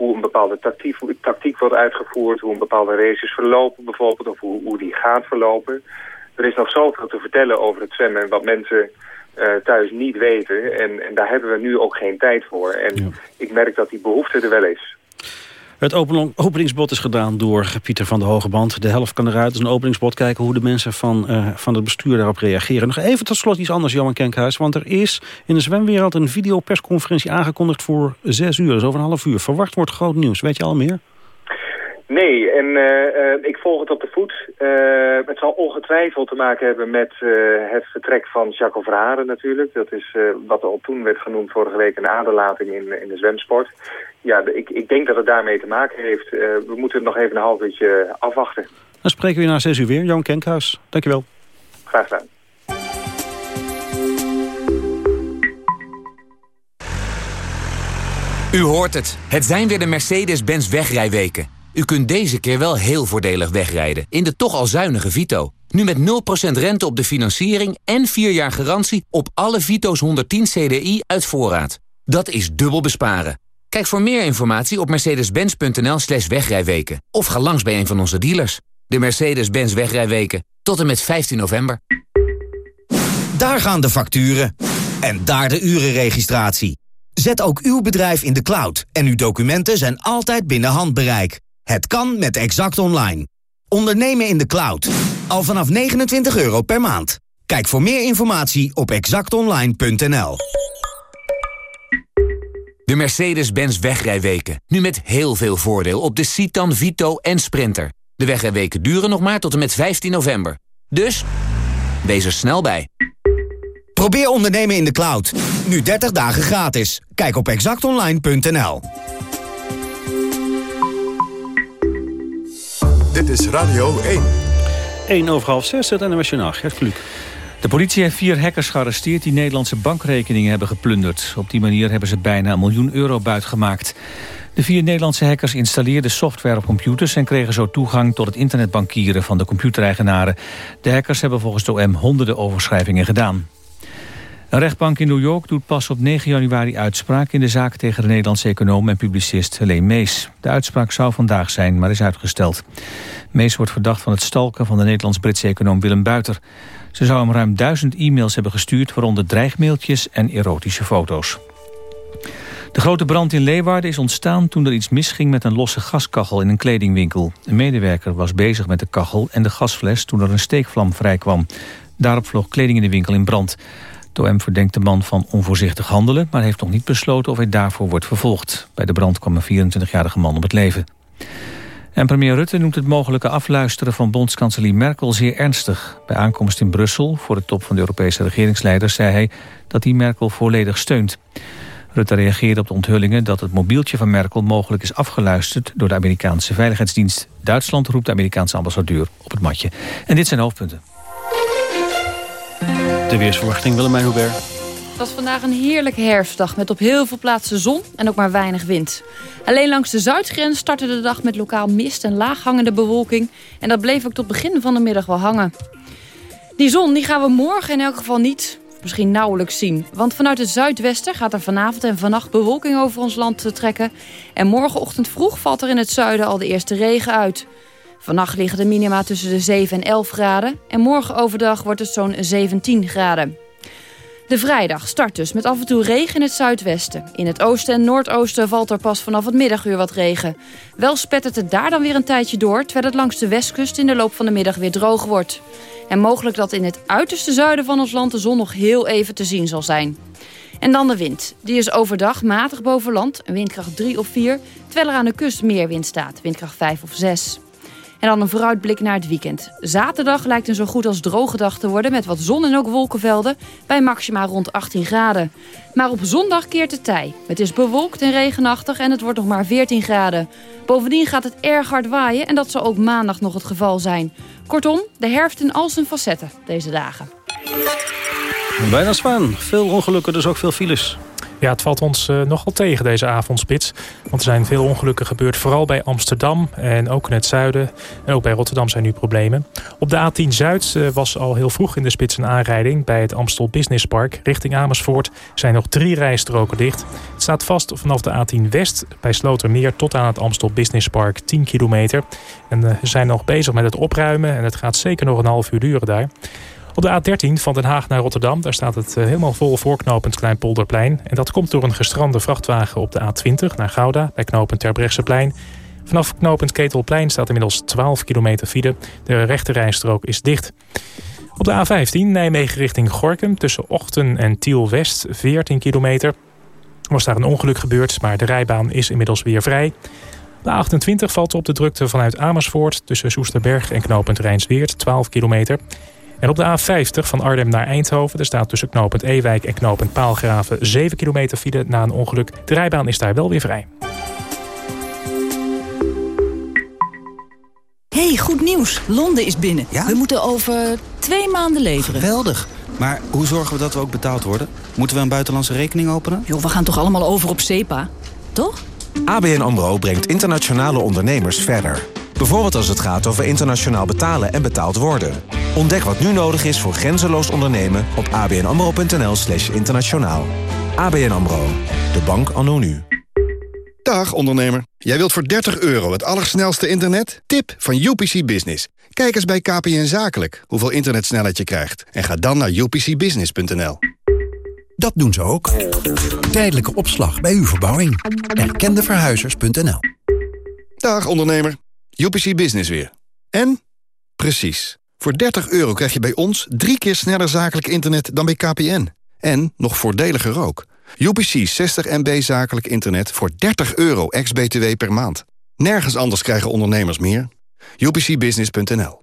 hoe een bepaalde tactiek, tactiek wordt uitgevoerd, hoe een bepaalde races verlopen bijvoorbeeld, of hoe, hoe die gaat verlopen. Er is nog zoveel te vertellen over het zwemmen wat mensen uh, thuis niet weten. En, en, daar hebben we nu ook geen tijd voor. En ja. ik merk dat die behoefte er wel is. Het openingsbod is gedaan door Pieter van de Hogeband. De helft kan eruit. Dus een openingsbod kijken hoe de mensen van, uh, van het bestuur daarop reageren. Nog even tot slot iets anders, Johan Kenkhuis. Want er is in de zwemwereld een videopersconferentie aangekondigd voor zes uur. Dus over een half uur. Verwacht wordt groot nieuws. Weet je al meer? Nee, en uh, ik volg het op de voet. Uh, het zal ongetwijfeld te maken hebben met uh, het vertrek van Jacques Verharen natuurlijk. Dat is wat al toen werd genoemd vorige week een aderlating in, in de zwemsport. Ja, ik, ik denk dat het daarmee te maken heeft. we moeten nog even een half uurtje afwachten. Dan spreken we na zes uur weer. Jan Kenkhuis, dankjewel. Graag gedaan. U hoort het. Het zijn weer de Mercedes-Benz wegrijweken. U kunt deze keer wel heel voordelig wegrijden in de toch al zuinige Vito. Nu met 0% rente op de financiering en 4 jaar garantie op alle Vito's 110 CDI uit voorraad. Dat is dubbel besparen. Kijk voor meer informatie op mercedes-benz.nl slash wegrijweken. Of ga langs bij een van onze dealers. De Mercedes-Benz wegrijweken. Tot en met 15 november. Daar gaan de facturen. En daar de urenregistratie. Zet ook uw bedrijf in de cloud. En uw documenten zijn altijd binnen handbereik. Het kan met Exact Online. Ondernemen in de cloud. Al vanaf 29 euro per maand. Kijk voor meer informatie op exactonline.nl. De Mercedes-Benz wegrijweken. Nu met heel veel voordeel op de Citan, Vito en Sprinter. De wegrijweken duren nog maar tot en met 15 november. Dus, wees er snel bij. Probeer ondernemen in de cloud. Nu 30 dagen gratis. Kijk op exactonline.nl. Dit is Radio 1. 1 over half 6, het NOS Gert Kluk. De politie heeft vier hackers gearresteerd die Nederlandse bankrekeningen hebben geplunderd. Op die manier hebben ze bijna een miljoen euro buitgemaakt. De vier Nederlandse hackers installeerden software op computers... en kregen zo toegang tot het internetbankieren van de computereigenaren. De hackers hebben volgens de OM honderden overschrijvingen gedaan. Een rechtbank in New York doet pas op 9 januari uitspraak... in de zaak tegen de Nederlandse econoom en publicist Helene Mees. De uitspraak zou vandaag zijn, maar is uitgesteld. Mees wordt verdacht van het stalken van de Nederlands-Britse econoom Willem Buiter. Ze zou hem ruim duizend e-mails hebben gestuurd... waaronder dreigmailtjes en erotische foto's. De grote brand in Leeuwarden is ontstaan toen er iets misging met een losse gaskachel in een kledingwinkel. Een medewerker was bezig met de kachel en de gasfles toen er een steekvlam vrijkwam. Daarop vloog kleding in de winkel in brand. De OM verdenkt de man van onvoorzichtig handelen... maar heeft nog niet besloten of hij daarvoor wordt vervolgd. Bij de brand kwam een 24-jarige man om het leven. En premier Rutte noemt het mogelijke afluisteren van bondskanselier Merkel zeer ernstig. Bij aankomst in Brussel voor de top van de Europese regeringsleiders zei hij dat hij Merkel volledig steunt. Rutte reageerde op de onthullingen dat het mobieltje van Merkel mogelijk is afgeluisterd door de Amerikaanse Veiligheidsdienst. Duitsland roept de Amerikaanse ambassadeur op het matje. En dit zijn hoofdpunten. De weersverwachting Willemijn Hubert. Het was vandaag een heerlijke herfstdag met op heel veel plaatsen zon en ook maar weinig wind. Alleen langs de zuidgrens startte de dag met lokaal mist en laaghangende bewolking. En dat bleef ook tot begin van de middag wel hangen. Die zon die gaan we morgen in elk geval niet, misschien nauwelijks zien. Want vanuit het zuidwesten gaat er vanavond en vannacht bewolking over ons land trekken. En morgenochtend vroeg valt er in het zuiden al de eerste regen uit. Vannacht liggen de minima tussen de 7 en 11 graden. En morgen overdag wordt het zo'n 17 graden. De vrijdag start dus met af en toe regen in het zuidwesten. In het oosten en noordoosten valt er pas vanaf het middaguur wat regen. Wel spettert het daar dan weer een tijdje door... terwijl het langs de westkust in de loop van de middag weer droog wordt. En mogelijk dat in het uiterste zuiden van ons land... de zon nog heel even te zien zal zijn. En dan de wind. Die is overdag matig boven land, windkracht 3 of 4... terwijl er aan de kust meer wind staat, windkracht 5 of 6. En dan een vooruitblik naar het weekend. Zaterdag lijkt een zo goed als droge dag te worden... met wat zon en ook wolkenvelden bij maxima rond 18 graden. Maar op zondag keert het tij. Het is bewolkt en regenachtig en het wordt nog maar 14 graden. Bovendien gaat het erg hard waaien en dat zal ook maandag nog het geval zijn. Kortom, de herfst in al zijn facetten deze dagen. Bijna zwaan. Veel ongelukken, dus ook veel files. Ja, het valt ons uh, nogal tegen deze avondspits. Want er zijn veel ongelukken gebeurd, vooral bij Amsterdam en ook in het zuiden. En ook bij Rotterdam zijn nu problemen. Op de A10 Zuid uh, was al heel vroeg in de spits een aanrijding... bij het Amstel Business Park. Richting Amersfoort zijn nog drie rijstroken dicht. Het staat vast vanaf de A10 West bij Slotermeer... tot aan het Amstel Business Park 10 kilometer. En uh, zijn nog bezig met het opruimen en het gaat zeker nog een half uur duren daar. Op de A13 van Den Haag naar Rotterdam... daar staat het helemaal vol voorknopend Kleinpolderplein. En dat komt door een gestrande vrachtwagen op de A20 naar Gouda... bij knooppunt Terbrechtseplein. Vanaf knooppunt Ketelplein staat inmiddels 12 kilometer file. De rechterrijstrook is dicht. Op de A15 Nijmegen richting Gorkum tussen Ochten en Tiel-West 14 kilometer. Er was daar een ongeluk gebeurd, maar de rijbaan is inmiddels weer vrij. De A28 valt op de drukte vanuit Amersfoort tussen Soesterberg en knooppunt Rijnsweert 12 kilometer... En op de A50 van Arnhem naar Eindhoven... er staat tussen knooppunt Ewijk en knooppunt Paalgraven... 7 kilometer file na een ongeluk. De rijbaan is daar wel weer vrij. hey, goed nieuws. Londen is binnen. We moeten over twee maanden leveren. Geweldig. Maar hoe zorgen we dat we ook betaald worden? Moeten we een buitenlandse rekening openen? Joh, we gaan toch allemaal over op SEPA? Toch? ABN AMRO brengt internationale ondernemers verder. Bijvoorbeeld als het gaat over internationaal betalen en betaald worden. Ontdek wat nu nodig is voor grenzeloos ondernemen op abnamro.nl slash internationaal. ABN AMRO, de bank anno nu. Dag ondernemer. Jij wilt voor 30 euro het allersnelste internet? Tip van UPC Business. Kijk eens bij KPN Zakelijk hoeveel internetsnelheid je krijgt. En ga dan naar upcbusiness.nl. Dat doen ze ook. Tijdelijke opslag bij uw verbouwing. Erkendeverhuizers.nl Dag ondernemer. UPC Business weer. En? Precies. Voor 30 euro krijg je bij ons drie keer sneller zakelijk internet dan bij KPN. En nog voordeliger ook. UPC 60 MB zakelijk internet voor 30 euro ex-BTW per maand. Nergens anders krijgen ondernemers meer. UPCbusiness.nl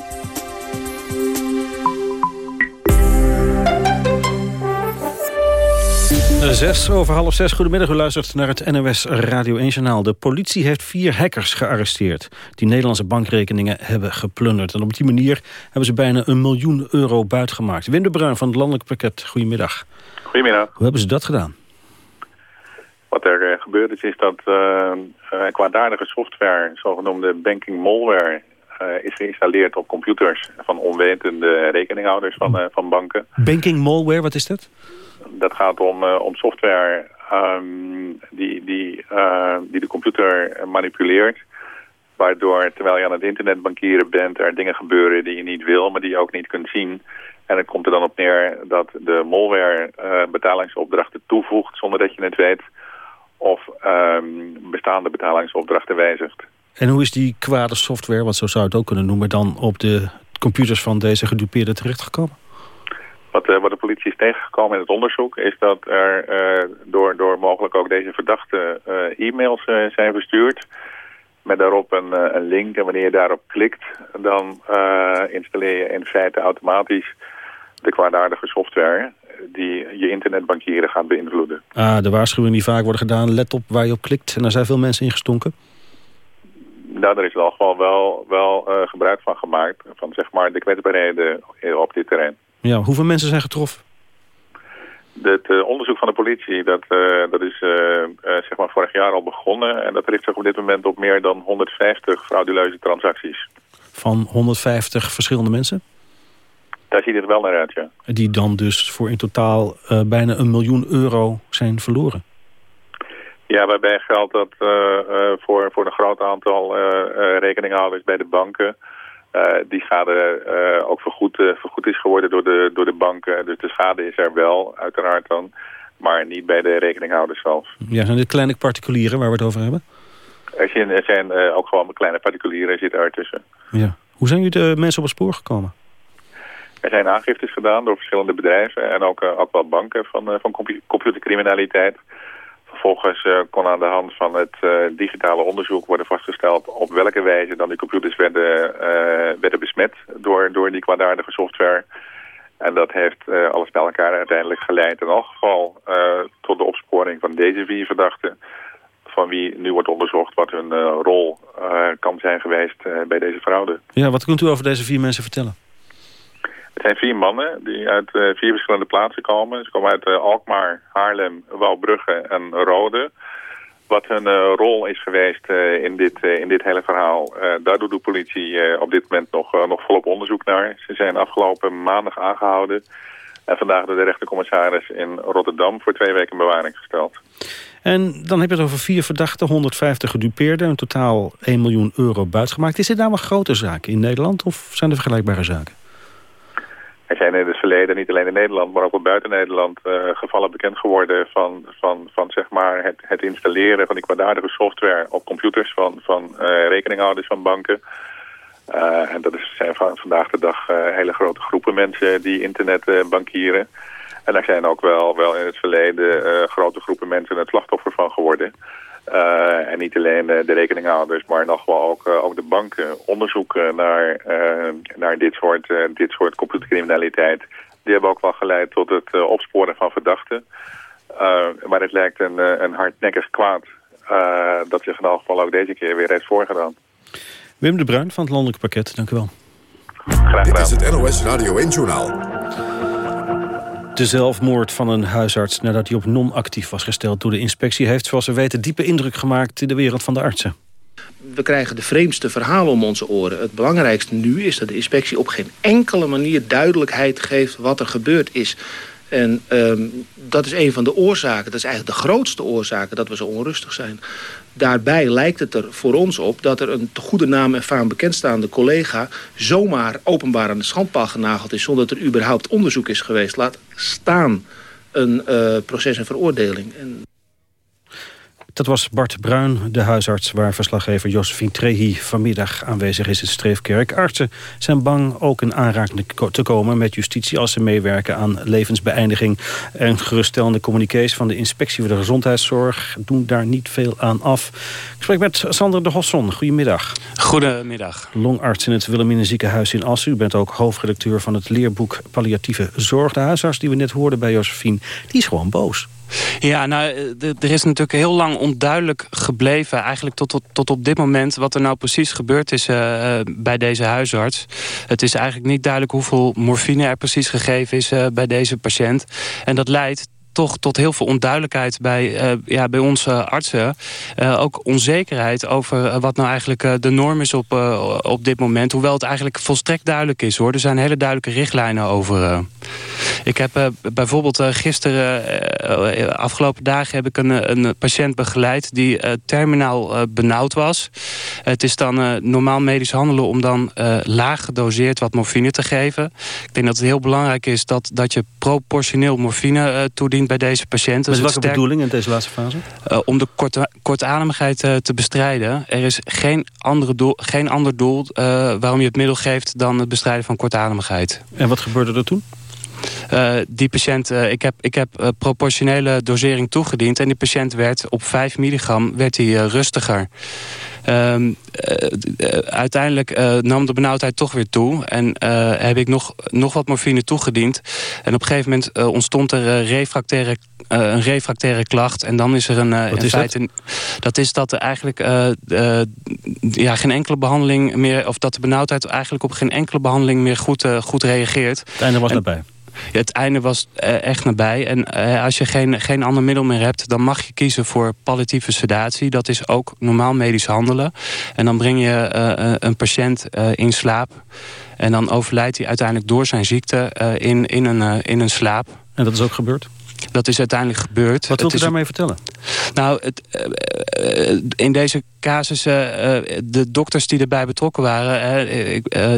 Zes over half zes. Goedemiddag, u luistert naar het NOS Radio 1 Journaal. De politie heeft vier hackers gearresteerd... die Nederlandse bankrekeningen hebben geplunderd. En op die manier hebben ze bijna een miljoen euro buitgemaakt. Wim de Bruin van het Landelijk Pakket, goedemiddag. Goedemiddag. Hoe hebben ze dat gedaan? Wat er uh, gebeurd is, is dat uh, uh, kwaadaardige software, zogenoemde banking malware, is geïnstalleerd op computers van onwetende rekeninghouders van, van banken. Banking malware, wat is dat? Dat gaat om, om software um, die, die, die de computer manipuleert. Waardoor, terwijl je aan het internet bankieren bent, er dingen gebeuren die je niet wil, maar die je ook niet kunt zien. En het komt er dan op neer dat de malware betalingsopdrachten toevoegt zonder dat je het weet of um, bestaande betalingsopdrachten wijzigt. En hoe is die kwade software, wat zo zou het ook kunnen noemen... dan op de computers van deze gedupeerden terechtgekomen? Wat, uh, wat de politie is tegengekomen in het onderzoek... is dat er uh, door, door mogelijk ook deze verdachte uh, e-mails zijn verstuurd... met daarop een, een, link. En wanneer je daarop klikt... dan installeer je in feite automatisch de kwaadaardige software die je internetbankieren gaat beïnvloeden. Ah, de waarschuwingen die vaak worden gedaan, let op waar je op klikt. En daar zijn veel mensen in gestonken? Nou, daar is wel gewoon wel, wel uh, gebruik van gemaakt. Van zeg maar de kwetsbaarheden op dit terrein. Ja, hoeveel mensen zijn getroffen? Het uh, onderzoek van de politie, dat, uh, dat is zeg maar vorig jaar al begonnen. En dat richt zich op dit moment op meer dan 150 frauduleuze transacties. Van 150 verschillende mensen? Daar ziet het wel naar uit, ja. Die dan dus voor in totaal bijna een miljoen euro zijn verloren. Ja, waarbij geldt dat voor, voor een groot aantal rekeninghouders bij de banken... die schade ook vergoed, vergoed is geworden door de, door de banken. Dus de schade is er wel, uiteraard dan. Maar niet bij de rekeninghouders zelf. Ja, zijn dit kleine particulieren waar we het over hebben? Er zijn, er zijn ook gewoon kleine particulieren zitten ertussen. Ja. Hoe zijn jullie de mensen op het spoor gekomen? Er zijn aangiftes gedaan door verschillende bedrijven en ook, ook wel banken van, van computercriminaliteit. Vervolgens uh, kon aan de hand van het digitale onderzoek worden vastgesteld op welke wijze dan die computers werden, werden besmet door, door die kwaadaardige software. En dat heeft alles bij elkaar uiteindelijk geleid in elk geval tot de opsporing van deze vier verdachten. Van wie nu wordt onderzocht wat hun rol kan zijn geweest bij deze fraude. Ja, wat kunt u over deze vier mensen vertellen? Het zijn vier mannen die uit uh, vier verschillende plaatsen komen. Ze komen uit uh, Alkmaar, Haarlem, Waalbrugge en Rode. Wat hun uh, rol is geweest in, dit, in dit hele verhaal, daar doet de politie op dit moment nog, nog volop onderzoek naar. Ze zijn afgelopen maandag aangehouden en vandaag door de rechtercommissaris in Rotterdam voor twee weken in bewaring gesteld. En dan heb je het over vier verdachten, 150 gedupeerden, in totaal 1 miljoen euro buitgemaakt. Is dit nou een grote zaak in Nederland of zijn er vergelijkbare zaken? Er zijn in het verleden, niet alleen in Nederland, maar ook buiten Nederland, uh, gevallen bekend geworden van, van, van zeg maar het, het installeren van die kwaadaardige software op computers van, van uh, rekeninghouders van banken. Uh, en dat is, zijn van, vandaag de dag hele grote groepen mensen die internet bankieren. En daar zijn ook wel, wel in het verleden grote groepen mensen het slachtoffer van geworden. Uh, en niet alleen uh, de rekeninghouders, maar nog wel ook, uh, ook de banken onderzoeken naar, naar dit, soort, dit soort computercriminaliteit. Die hebben ook wel geleid tot het opsporen van verdachten. maar het lijkt een, een hardnekkig kwaad dat zich in elk geval ook deze keer weer heeft voorgedaan. Wim de Bruin van het Landelijk Pakket, dank u wel. Graag gedaan. Dit is het NOS Radio 1 Journaal. De zelfmoord van een huisarts nadat hij op non-actief was gesteld door de inspectie... heeft, zoals we weten, diepe indruk gemaakt in de wereld van de artsen. we krijgen de vreemdste verhalen om onze oren. Het belangrijkste nu is dat de inspectie op geen enkele manier duidelijkheid geeft wat er gebeurd is. En um, dat is een van de oorzaken, dat is eigenlijk de grootste oorzaken dat we zo onrustig zijn. Daarbij lijkt het er voor ons op dat er een te goede naam en faam bekendstaande collega zomaar openbaar aan de schandpaal genageld is zonder dat er überhaupt onderzoek is geweest. Laat staan een uh, proces en veroordeling. En dat was Bart Bruin, de huisarts... waar verslaggever Josephine Trehi vanmiddag aanwezig is in Streefkerk. Artsen zijn bang ook in aanraking te komen met justitie... als ze meewerken aan levensbeëindiging. En geruststellende communicaties van de Inspectie voor de Gezondheidszorg... doen daar niet veel aan af. Ik spreek met Sander de Hosson. Goedemiddag. Goedemiddag. Longarts in het Wilhelmina ziekenhuis in Assen. U bent ook hoofdredacteur van het leerboek Palliatieve Zorg. De huisarts die we net hoorden bij Josephine, die is gewoon boos. Ja, nou, er is natuurlijk heel lang onduidelijk gebleven... eigenlijk tot, tot, tot op dit moment wat er nou precies gebeurd is uh, bij deze huisarts. Het is eigenlijk niet duidelijk hoeveel morfine er precies gegeven is bij deze patiënt. En dat leidt toch tot heel veel onduidelijkheid bij, uh, ja, bij onze artsen. Uh, ook onzekerheid over uh, wat nou eigenlijk de norm is op, op dit moment. Hoewel het eigenlijk volstrekt duidelijk is. hoor. Er zijn hele duidelijke richtlijnen over. Ik heb bijvoorbeeld gisteren, afgelopen dagen... heb ik een, een patiënt begeleid die terminaal benauwd was. Het is dan normaal medisch handelen om dan laag gedoseerd wat morfine te geven. Ik denk dat het heel belangrijk is dat, dat je proportioneel morfine toedient bij deze patiënten. Met welke bedoeling in deze laatste fase? Uh, om de kortademigheid uh, te bestrijden. Er is geen, andere doel, geen ander doel uh, waarom je het middel geeft... dan het bestrijden van kortademigheid. En wat gebeurde er toen? Uh, die patiënt, uh, ik heb, ik heb uh, proportionele dosering toegediend... en die patiënt werd op 5 milligram werd hij, rustiger. Um, uiteindelijk nam de benauwdheid toch weer toe. En heb ik nog, nog wat morfine toegediend. En op een gegeven moment ontstond er refractaire, een refractaire klacht. En dan is er een, Wat in is feite... Dat? dat is dat er eigenlijk ja, geen enkele behandeling meer... of dat de benauwdheid eigenlijk op geen enkele behandeling meer goed, goed reageert. Het einde was en, nabij. Het einde was uh, echt nabij. En uh, als je geen, geen ander middel meer hebt... dan mag je kiezen voor palliatieve sedatie. Dat is ook normaal medisch handelen. En dan breng je uh, een patiënt in slaap. En dan overlijdt hij uiteindelijk door zijn ziekte in, in, een, in een slaap. En dat is ook gebeurd? Dat is uiteindelijk gebeurd. Wat wilt u is... daarmee vertellen? Nou, het, uh, in deze casus, uh, de dokters die erbij betrokken waren...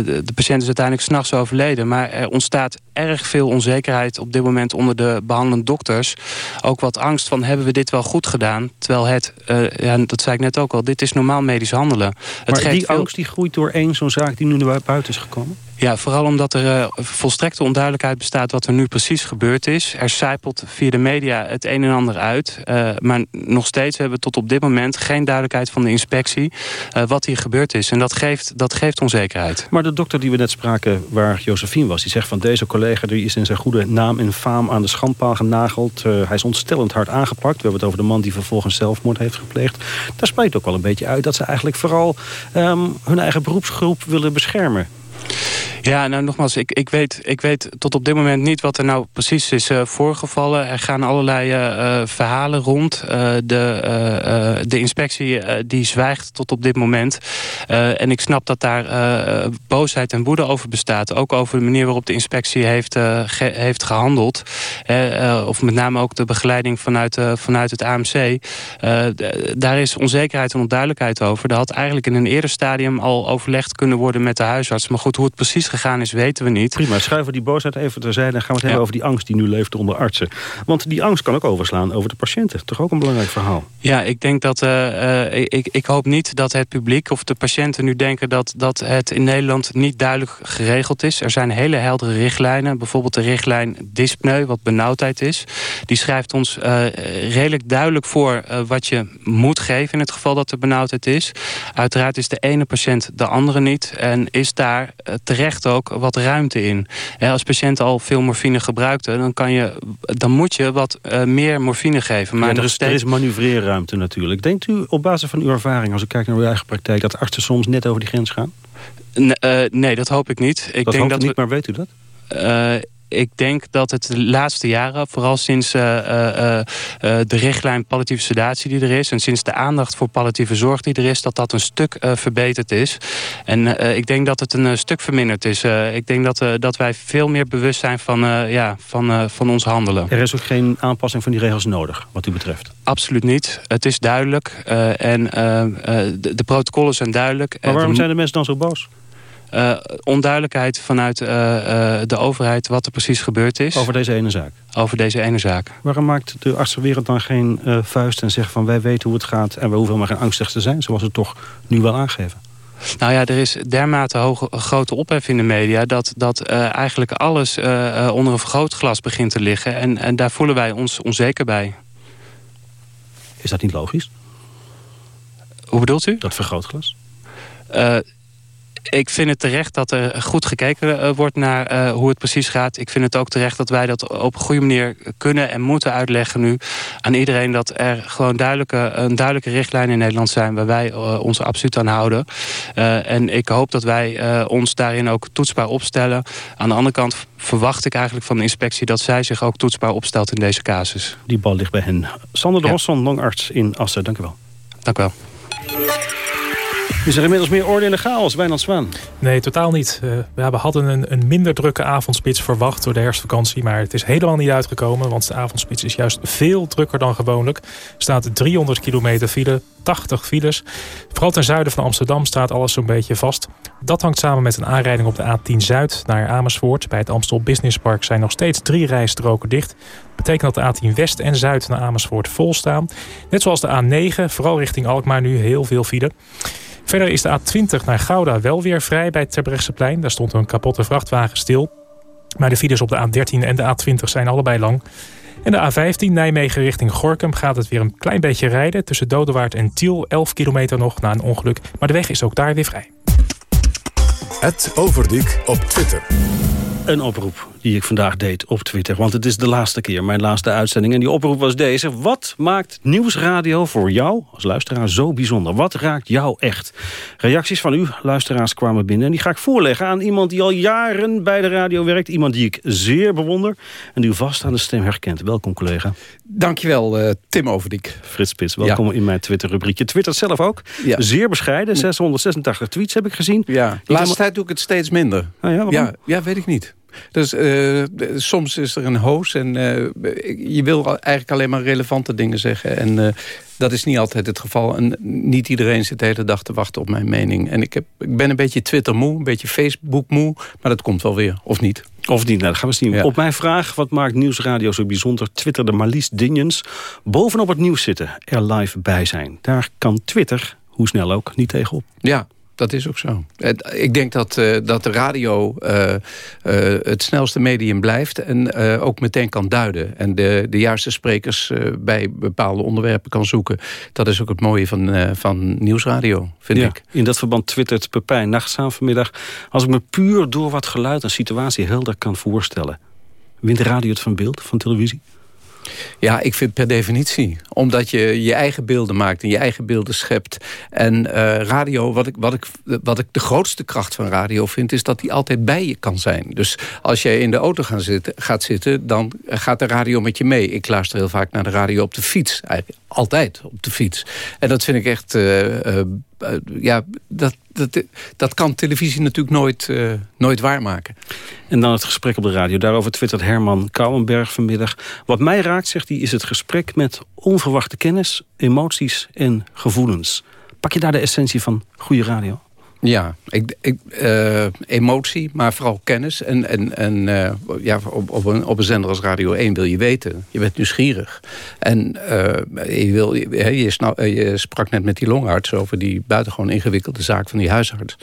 de patiënt is uiteindelijk s'nachts overleden. Maar er ontstaat erg veel onzekerheid op dit moment onder de behandelende dokters. Ook wat angst van, hebben we dit wel goed gedaan? Terwijl het, ja, dat zei ik net ook al, dit is normaal medisch handelen. Het maar die veel... angst die groeit door één zo'n zaak die nu naar buiten is gekomen? Ja, vooral omdat er uh, volstrekte onduidelijkheid bestaat wat er nu precies gebeurd is. Er zijpelt via de media het een en ander uit. Uh, maar nog steeds hebben we tot op dit moment geen duidelijkheid van de inspectie uh, wat hier gebeurd is. En dat geeft, dat geeft onzekerheid. Maar de dokter die we net spraken, waar Josephine was, die zegt van deze collega die is in zijn goede naam en faam aan de schandpaal genageld. hij is ontstellend hard aangepakt. We hebben het over de man die vervolgens zelfmoord heeft gepleegd. Daar spreekt ook wel een beetje uit dat ze eigenlijk vooral um, hun eigen beroepsgroep willen beschermen. Ja, nou nogmaals, ik, ik, weet, ik weet tot op dit moment niet wat er nou precies is uh, voorgevallen. Er gaan allerlei uh, verhalen rond. De, de inspectie die zwijgt tot op dit moment. en ik snap dat daar boosheid en woede over bestaat. Ook over de manier waarop de inspectie heeft, heeft gehandeld. of met name ook de begeleiding vanuit, vanuit het AMC. daar is onzekerheid en onduidelijkheid over. Er had eigenlijk in een eerder stadium al overlegd kunnen worden met de huisarts. Maar goed, hoe het precies gegaan is, weten we niet. Prima, schuiven die boosheid even terzijde... en gaan we het ja. hebben over die angst die nu leeft onder artsen. Want die angst kan ook overslaan over de patiënten. Toch ook een belangrijk verhaal? Ja, ik denk dat... Uh, uh, ik, ik hoop niet dat het publiek of de patiënten nu denken... Dat, dat het in Nederland niet duidelijk geregeld is. Er zijn hele heldere richtlijnen. Bijvoorbeeld de richtlijn dyspneu, wat benauwdheid is. Die schrijft ons uh, redelijk duidelijk voor wat je moet geven... in het geval dat er benauwdheid is. Uiteraard is de ene patiënt de andere niet. En is daar terecht ook wat ruimte in. als patiënten al veel morfine gebruikten, dan, kan je, dan moet je wat uh, meer morfine geven. Maar ja, er, is, steeds... er is manoeuvreerruimte natuurlijk. Denkt u op basis van uw ervaring, als ik kijk naar uw eigen praktijk... dat artsen soms net over die grens gaan? N uh, nee, dat hoop ik niet. Ik dat denk hoop dat niet, we... maar weet u dat? Uh, ik denk dat het de laatste jaren, vooral sinds uh, uh, de richtlijn palliatieve sedatie die er is... en sinds de aandacht voor palliatieve zorg die er is... dat dat een stuk verbeterd is. En ik denk dat het een stuk verminderd is. ik denk dat, dat wij veel meer bewust zijn van, ja, van, van ons handelen. Er is ook geen aanpassing van die regels nodig, wat u betreft? Absoluut niet. Het is duidelijk. en de, de, protocollen zijn duidelijk. Maar waarom zijn de mensen dan zo boos? Uh, onduidelijkheid vanuit uh, uh, de overheid wat er precies gebeurd is. Over deze ene zaak? Over deze ene zaak. Waarom maakt de artsenwereld dan geen vuist en zegt van wij weten hoe het gaat... en we hoeven maar geen angstig te zijn, zoals het toch nu wel aangeven? Nou ja, er is dermate hoge, grote ophef in de media... dat, dat eigenlijk alles onder een vergrootglas begint te liggen. En, en daar voelen wij ons onzeker bij. Is dat niet logisch? Hoe bedoelt u? Dat vergrootglas? Ik vind het terecht dat er goed gekeken eh, wordt naar uh, hoe het precies gaat. Ik vind het ook terecht dat wij dat op een goede manier kunnen en moeten uitleggen nu aan iedereen. Dat er gewoon duidelijke, een duidelijke richtlijn in Nederland zijn waar wij uh, ons absoluut aan houden. Uh, en ik hoop dat wij ons daarin ook toetsbaar opstellen. Aan de andere kant verwacht ik eigenlijk van de inspectie dat zij zich ook toetsbaar opstelt in deze casus. Die bal ligt bij hen. Sander de ja. Rosson, longarts in Assen. Dank u wel. Dank u wel. Is er inmiddels meer orde in de chaos, Wijnand Zwaan? Nee, totaal niet. Uh, we hadden een, een, minder drukke avondspits verwacht door de herfstvakantie. Maar het is helemaal niet uitgekomen, want de avondspits is juist veel drukker dan gewoonlijk. Er staat 300 kilometer file, 80 files. Vooral ten zuiden van Amsterdam staat alles zo'n beetje vast. Dat hangt samen met een aanrijding op de A10 Zuid naar Amersfoort. Bij het Amstel Business Park zijn nog steeds drie rijstroken dicht. Dat betekent dat de A10 West en Zuid naar Amersfoort vol staan. Net zoals de A9, vooral richting Alkmaar nu heel veel file. Verder is de A20 naar Gouda wel weer vrij bij het Terbrechtseplein. Daar stond een kapotte vrachtwagen stil. Maar de files op de A13 en de A20 zijn allebei lang. En de A15 Nijmegen richting Gorkum gaat het weer een klein beetje rijden. Tussen Dodewaard en Tiel 11 kilometer nog na een ongeluk. Maar de weg is ook daar weer vrij. Het Overdiek op Twitter. Een oproep die ik vandaag deed op Twitter. Want het is de laatste keer, mijn laatste uitzending. En die oproep was deze. Wat maakt Nieuwsradio voor jou als luisteraar zo bijzonder? Wat raakt jou echt? Reacties van u, luisteraars, kwamen binnen. En die ga ik voorleggen aan iemand die al jaren bij de radio werkt. Iemand die ik zeer bewonder. En die u vast aan de stem herkent. Welkom, collega. Dankjewel, uh, Tim Overdiek. Frits Spits, welkom in mijn Twitter-rubriek. Je twittert zelf ook. Ja. Zeer bescheiden. 686 tweets heb ik gezien. Ja, laatste tijd doe ik het steeds minder. Ah ja, ja, ja, weet ik niet. Dus uh, soms is er een hoos en uh, je wil eigenlijk alleen maar relevante dingen zeggen. En uh, dat is niet altijd het geval. En niet iedereen zit de hele dag te wachten op mijn mening. En ik, heb, ik ben een beetje Twitter moe, een beetje Facebook moe. Maar dat komt wel weer, of niet? Of niet, nou, dat gaan we zien. Ja. Op mijn vraag, wat maakt Nieuwsradio zo bijzonder... twitterde Marlies Dinjens bovenop het nieuws zitten, er live bij zijn. Daar kan Twitter, hoe snel ook, niet tegenop. Ja, dat is ook zo. Ik denk dat, uh, dat de radio uh, uh, het snelste medium blijft... en ook meteen kan duiden. En de, de juiste sprekers bij bepaalde onderwerpen kan zoeken. Dat is ook het mooie van, van nieuwsradio, vind ja, ik. In dat verband twittert Pepijn nachtzaam vanmiddag... als ik me puur door wat geluid en situatie helder kan voorstellen... wint radio het van beeld, van televisie? Ja, ik vind per definitie. Omdat je je eigen beelden maakt en je eigen beelden schept. En uh, radio, wat ik, wat, ik, wat ik de grootste kracht van radio vind... is dat die altijd bij je kan zijn. Dus als jij in de auto gaan zitten, gaat zitten... dan gaat de radio met je mee. Ik luister heel vaak naar de radio op de fiets. Eigenlijk altijd op de fiets. En dat vind ik echt... Uh, uh, ja, dat, dat, dat kan televisie natuurlijk nooit, uh, nooit waarmaken. En dan het gesprek op de radio. Daarover twittert Herman Kouwenberg vanmiddag. Wat mij raakt, zegt hij, is het gesprek met onverwachte kennis, emoties en gevoelens. Pak je daar de essentie van goede radio? Ja, ik, ik, uh, emotie, maar vooral kennis. En, en, en uh, ja, op, op, een, op een zender als Radio 1 wil je weten. Je bent nieuwsgierig. En uh, je, wil, je, je, je, sprak net met die longarts over die buitengewoon ingewikkelde zaak van die huisarts.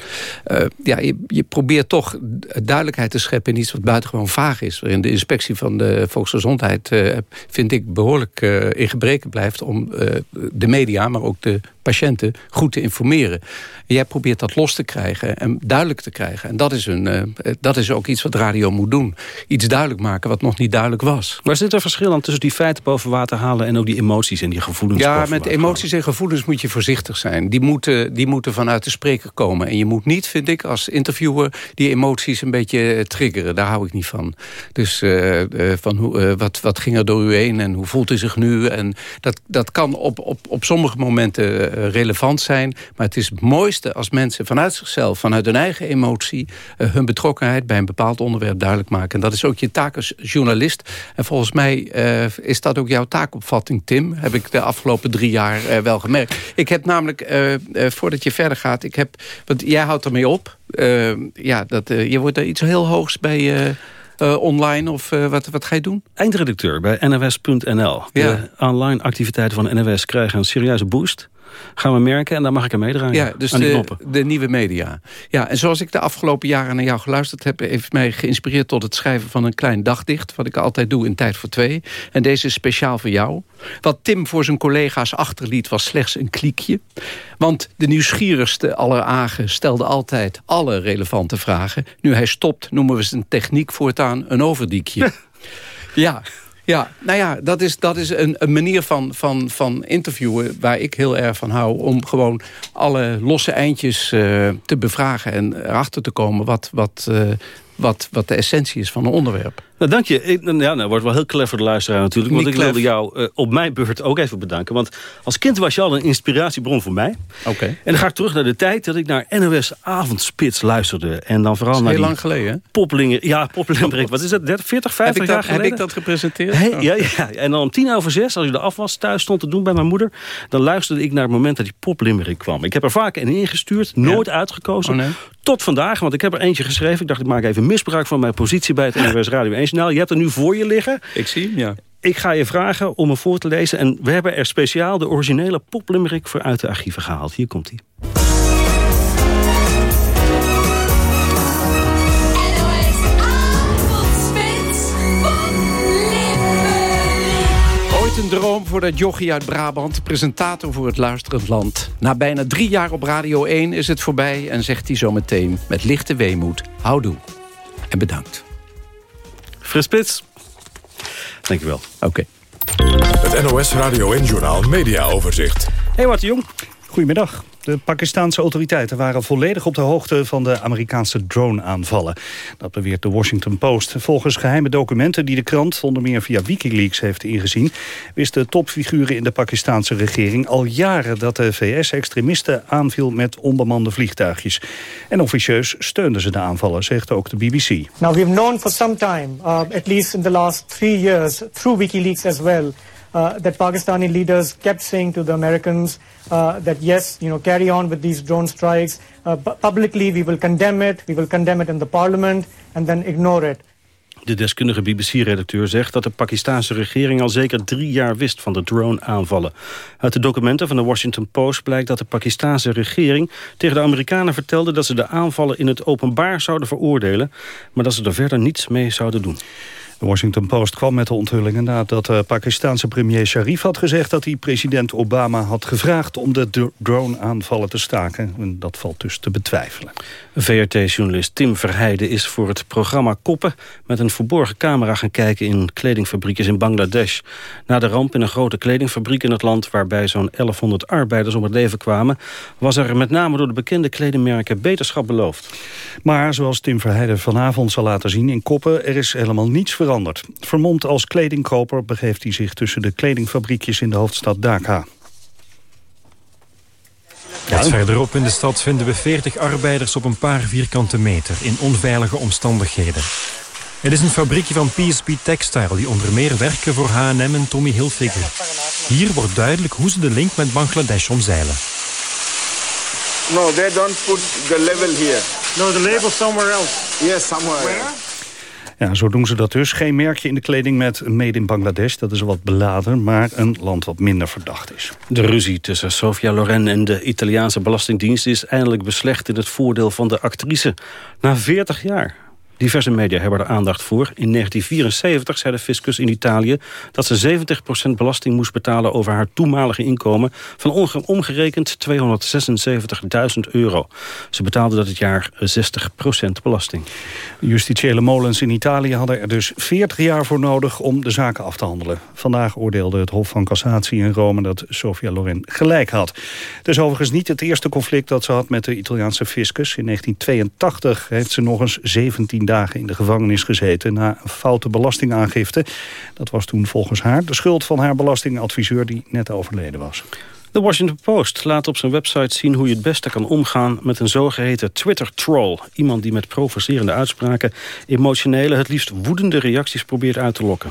ja, je, je, probeert toch duidelijkheid te scheppen in iets wat buitengewoon vaag is. Waarin de inspectie van de volksgezondheid, vind ik, behoorlijk in gebreken blijft om de media, maar ook de patiënten goed te informeren. En jij probeert dat los los te krijgen en duidelijk te krijgen. En dat is, een, uh, dat is ook iets wat radio moet doen. Iets duidelijk maken wat nog niet duidelijk was. Waar zit er verschil aan tussen die feiten boven water halen... en ook die emoties en die gevoelens Ja, met emoties en gevoelens moet je voorzichtig zijn. Die moeten, die moeten vanuit de spreker komen. En je moet niet, vind ik, als interviewer... die emoties een beetje triggeren. Daar hou ik niet van. Dus uh, van hoe, wat, wat ging er door u heen en hoe voelt u zich nu? En dat, dat kan op, op, op sommige momenten relevant zijn. Maar het is het mooiste als mensen vanuit zichzelf... vanuit hun eigen emotie... hun betrokkenheid bij een bepaald onderwerp duidelijk maken. En dat is ook je taak als journalist. En volgens mij is dat ook jouw taakopvatting, Tim. Heb ik de afgelopen drie jaar wel gemerkt. Ik heb namelijk, voordat je verder gaat... Ik heb, want jij houdt ermee op. ja, dat, je wordt er iets heel hoogs bij... Uh, online of uh, wat, wat ga je doen? Eindredacteur bij NWS.nl. De online activiteiten van NWS krijgen een serieuze boost gaan we merken. En dan mag ik er meedraaien. Ja, dus de, de, nieuwe media. Ja, en zoals ik de afgelopen jaren naar jou geluisterd heb... heeft mij geïnspireerd tot het schrijven van een klein dagdicht... wat ik altijd doe in Tijd voor Twee. En deze is speciaal voor jou. Wat Tim voor zijn collega's achterliet was slechts een kliekje. Want de nieuwsgierigste aller agen stelde altijd alle relevante vragen. Nu hij stopt noemen we zijn techniek voortaan een overdiekje. ja, ja, nou ja, dat is, dat is een, een manier van, van, van interviewen waar ik heel erg van hou. Om gewoon alle losse eindjes uh, te bevragen en erachter te komen wat, wat, uh, wat, wat de essentie is van een onderwerp. Nou, dank je. Ik, ja, nou, wordt wel heel clever de luisteraar natuurlijk. Want ik wilde jou uh, op mijn beurt ook even bedanken. Want als kind was je al een inspiratiebron voor mij. Oké. En dan ga ik terug naar de tijd dat ik naar NOS Avondspits luisterde. En dan vooral naar heel lang geleden, Poppelingen. Ja, Poppelingen. Wat is dat? 30, 40, 50 jaar geleden? Heb ik dat gepresenteerd? Hey, ja, ja. En dan om tien over zes, als ik er af was, thuis stond te doen bij mijn moeder... dan luisterde ik naar het moment dat die Poplimerick kwam. Ik heb er vaak een ingestuurd, nooit uitgekozen. Oh, nee. Tot vandaag, want ik heb er eentje geschreven. Ik dacht, ik maak even misbruik van mijn positie bij het NOS Radio 1 Je hebt er nu voor je liggen. Ik zie hem, ja. Ik ga je vragen om hem voor te lezen. En we hebben er speciaal de originele poplimerick voor uit de archieven gehaald. Hier komt hij. Ooit een droom voor dat jochie uit Brabant, presentator voor het luisterend land. Na bijna drie jaar op Radio 1 is het voorbij en zegt hij zo meteen met lichte weemoed... houdoe en bedankt. Fris Spits. Dankjewel. Oké. Het NOS Radio en Journaal Media Overzicht. Hey, wat Jong. Goedemiddag. De Pakistanse autoriteiten waren volledig op de hoogte van de Amerikaanse drone-aanvallen. Dat beweert de Washington Post. Volgens geheime documenten die de krant onder meer via Wikileaks heeft ingezien... wisten topfiguren in de Pakistanse regering al jaren dat de VS extremisten aanviel met onbemande vliegtuigjes. En officieus steunden ze de aanvallen, zegt ook de BBC. Now we've known for some time, uh, at least in the last three years, through Wikileaks as well... Uh, that Pakistani leaders kept saying to the Americans uh, that yes, you know, carry on with these drone strikes. Uh, publicly, we will condemn it. We will condemn it in the parliament and then ignore it. De deskundige BBC-redacteur zegt dat de Pakistanse regering al zeker drie jaar wist van de drone-aanvallen. Uit de documenten van de Washington Post blijkt dat de Pakistanse regering tegen de Amerikanen vertelde dat ze de aanvallen in het openbaar zouden veroordelen, maar dat ze er verder niets mee zouden doen. De Washington Post kwam met de onthullingen nadat de Pakistanse premier Sharif had gezegd dat hij president Obama had gevraagd om de drone-aanvallen te staken. En dat valt dus te betwijfelen. VRT-journalist Tim Verheijden is voor het programma Koppen met een verborgen camera gaan kijken in kledingfabriekjes in Bangladesh. Na de ramp in een grote kledingfabriek in het land waarbij zo'n 1100 arbeiders om het leven kwamen, was er met name door de bekende kledingmerken beterschap beloofd. Maar zoals Tim Verheijden vanavond zal laten zien in Koppen, er is helemaal niets veranderd veranderd. Vermomd als kledingkoper begeeft hij zich tussen de kledingfabriekjes in de hoofdstad Dhaka. Verderop in de stad vinden we 40 arbeiders op een paar vierkante meter in onveilige omstandigheden. Het is een fabriekje van PSP Textile die onder meer werken voor H&M en Tommy Hilfiger. Hier wordt duidelijk hoe ze de link met Bangladesh omzeilen. No, they don't put the level here. No, the label somewhere else. Yes, somewhere. Where? Ja, zo doen ze dat dus. Geen merkje in de kleding met Made in Bangladesh. Dat is wat beladen, maar een land wat minder verdacht is. De ruzie tussen Sofia Loren en de Italiaanse Belastingdienst... is eindelijk beslecht in het voordeel van de actrice. Na 40 jaar. Diverse media hebben er aandacht voor. In 1974 zei de fiscus in Italië dat ze 70% belasting moest betalen over haar toenmalige inkomen van omgerekend 276.000 euro. Ze betaalde dat het jaar 60% belasting. Justitiële molens in Italië hadden er dus 40 jaar voor nodig om de zaken af te handelen. Vandaag oordeelde het Hof van Cassatie in Rome dat Sofia Loren gelijk had. Het is overigens niet het eerste conflict dat ze had met de Italiaanse fiscus. In 1982 heeft ze nog eens 17 dagen in de gevangenis gezeten... na een foute belastingaangifte. Dat was toen volgens haar de schuld van haar belastingadviseur... die net overleden was. De Washington Post laat op zijn website zien hoe je het beste kan omgaan met een zogeheten Twitter-troll. Iemand die met provocerende uitspraken emotionele, het liefst woedende reacties probeert uit te lokken.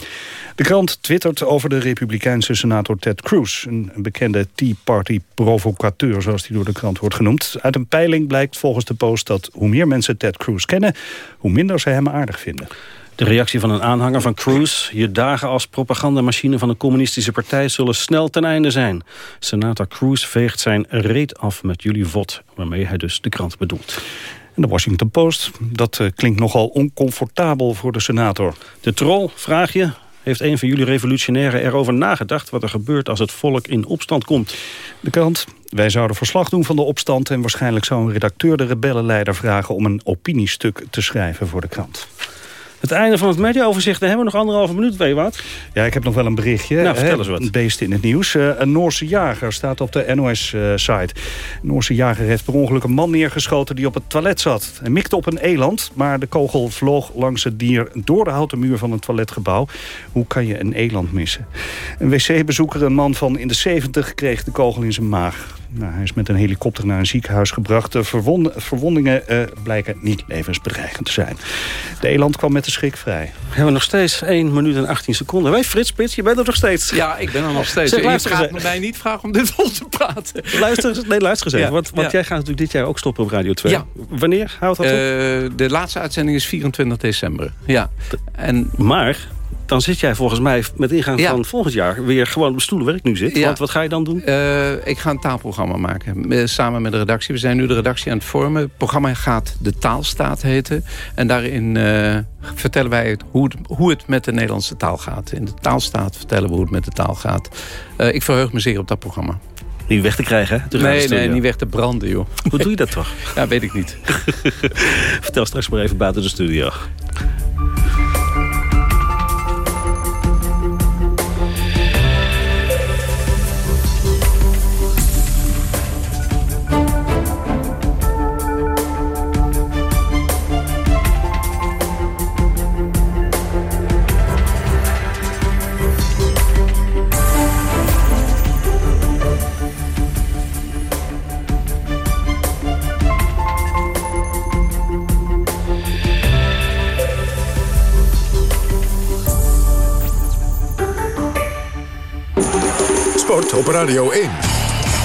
De krant twittert over de republikeinse senator Ted Cruz. Een bekende Tea Party-provocateur, zoals die door de krant wordt genoemd. Uit een peiling blijkt volgens de Post dat hoe meer mensen Ted Cruz kennen... hoe minder ze hem aardig vinden. De reactie van een aanhanger van Cruz... je dagen als propagandamachine van de communistische partij... zullen snel ten einde zijn. Senator Cruz veegt zijn reet af met jullie vod... waarmee hij dus de krant bedoelt. En de Washington Post, dat eh, klinkt nogal oncomfortabel voor de senator. De troll, vraag je, heeft een van jullie revolutionairen erover nagedacht... wat er gebeurt als het volk in opstand komt? De krant. Wij zouden verslag doen van de opstand... en waarschijnlijk zou een redacteur de rebellenleider vragen... om een opiniestuk te schrijven voor de krant. Het einde van het mediaoverzicht. Dan hebben we nog anderhalve minuut, weet je wat? Ja, ik heb nog wel een berichtje. Nou, vertel eens wat. Een beest in het nieuws. Uh, een Noorse jager staat op de NOS-site. een Noorse jager heeft per ongeluk een man neergeschoten die op het toilet zat. Hij mikte op een eland, maar de kogel vloog langs het dier... door de houten muur van het toiletgebouw. Hoe kan je een eland missen? Een wc-bezoeker, een man van in de 70, kreeg de kogel in zijn maag. Nou, hij is met een helikopter naar een ziekenhuis gebracht. De verwondingen uh, blijken niet levensbedreigend te zijn. De eland kwam met de schrik vrij. We hebben nog steeds 1 minuut en 18 seconden. Wij, Frits Spits, je bent er nog steeds. Ja, ik ben er nog steeds. Zeg, je gaat mij niet vragen om dit vol te praten. Luister, nee, luister eens even. want, want jij gaat natuurlijk dit jaar ook stoppen op Radio 2. Ja. Wanneer houdt dat op? Uh, de laatste uitzending is 24 december. Ja. En, maar dan zit jij volgens mij met ingang van volgend jaar... weer gewoon op stoelen waar ik nu zit. Want wat ga je dan doen? Uh, ik ga een taalprogramma maken. Samen met de redactie. We zijn nu de redactie aan het vormen. Het programma gaat De Taalstaat heten. En daarin uh, vertellen wij het, hoe, het, hoe het met de Nederlandse taal gaat. In de Taalstaat vertellen we hoe het met de taal gaat. Uh, ik verheug me zeer op dat programma. Niet weg te krijgen, hè? Nee, nee, niet weg te branden, joh. Hoe doe je dat toch? ja, weet ik niet. Vertel straks maar even buiten de studio. Op Radio 1.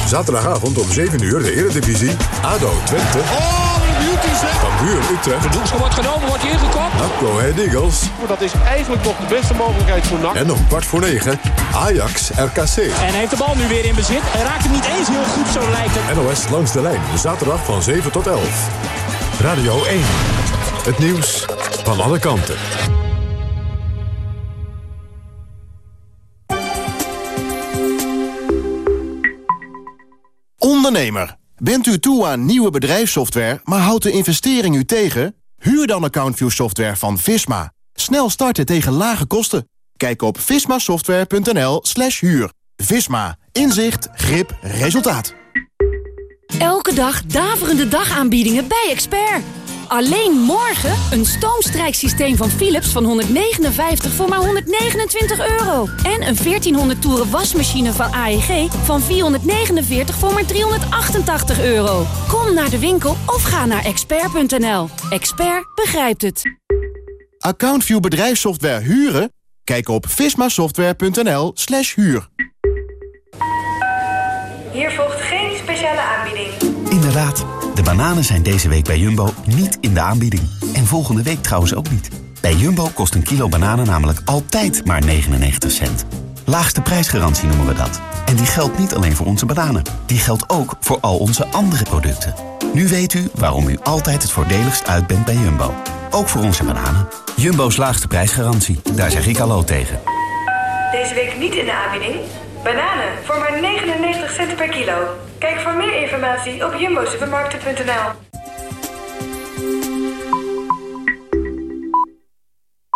Zaterdagavond om 7 uur de Eredivisie. ADO Twente. Oh, beauty zeg! Van Buur Utrecht. De doelschop wordt genomen, wordt hier ingekopt. Nakko Head Eagles. Dat is eigenlijk nog de beste mogelijkheid voor NAC. En om kwart voor 9 Ajax RKC. En heeft de bal nu weer in bezit. Hij raakt hem niet eens heel goed, zo lijkt het. NOS langs de lijn. Zaterdag van 7 tot 11. Radio 1. Het nieuws van alle kanten. Ondernemer, bent u toe aan nieuwe bedrijfssoftware, maar houdt de investering u tegen? Huur dan AccountView software van Visma. Snel starten tegen lage kosten. Kijk op vismasoftware.nl slash huur. Visma. Inzicht, grip, resultaat. Elke dag daverende dagaanbiedingen bij Expert. Alleen morgen een stoomstrijksysteem van Philips van 159 voor maar 129 euro. En een 1400 toeren wasmachine van AEG van 449 voor maar 388 euro. Kom naar de winkel of ga naar expert.nl. Expert begrijpt het. Accountview bedrijfssoftware huren? Kijk op vismasoftware.nl slash huur. Hier volgt geen speciale aanbieding. Inderdaad. De bananen zijn deze week bij Jumbo niet in de aanbieding. En volgende week trouwens ook niet. Bij Jumbo kost een kilo bananen namelijk altijd maar 99 cent. Laagste prijsgarantie noemen we dat. En die geldt niet alleen voor onze bananen. Die geldt ook voor al onze andere producten. Nu weet u waarom u altijd het voordeligst uit bent bij Jumbo. ook voor onze bananen. Jumbo's laagste prijsgarantie. Daar zeg ik hallo tegen. Deze week niet in de aanbieding. Bananen voor maar 99 cent per kilo. Kijk voor meer informatie op jumbosupermarkten.nl.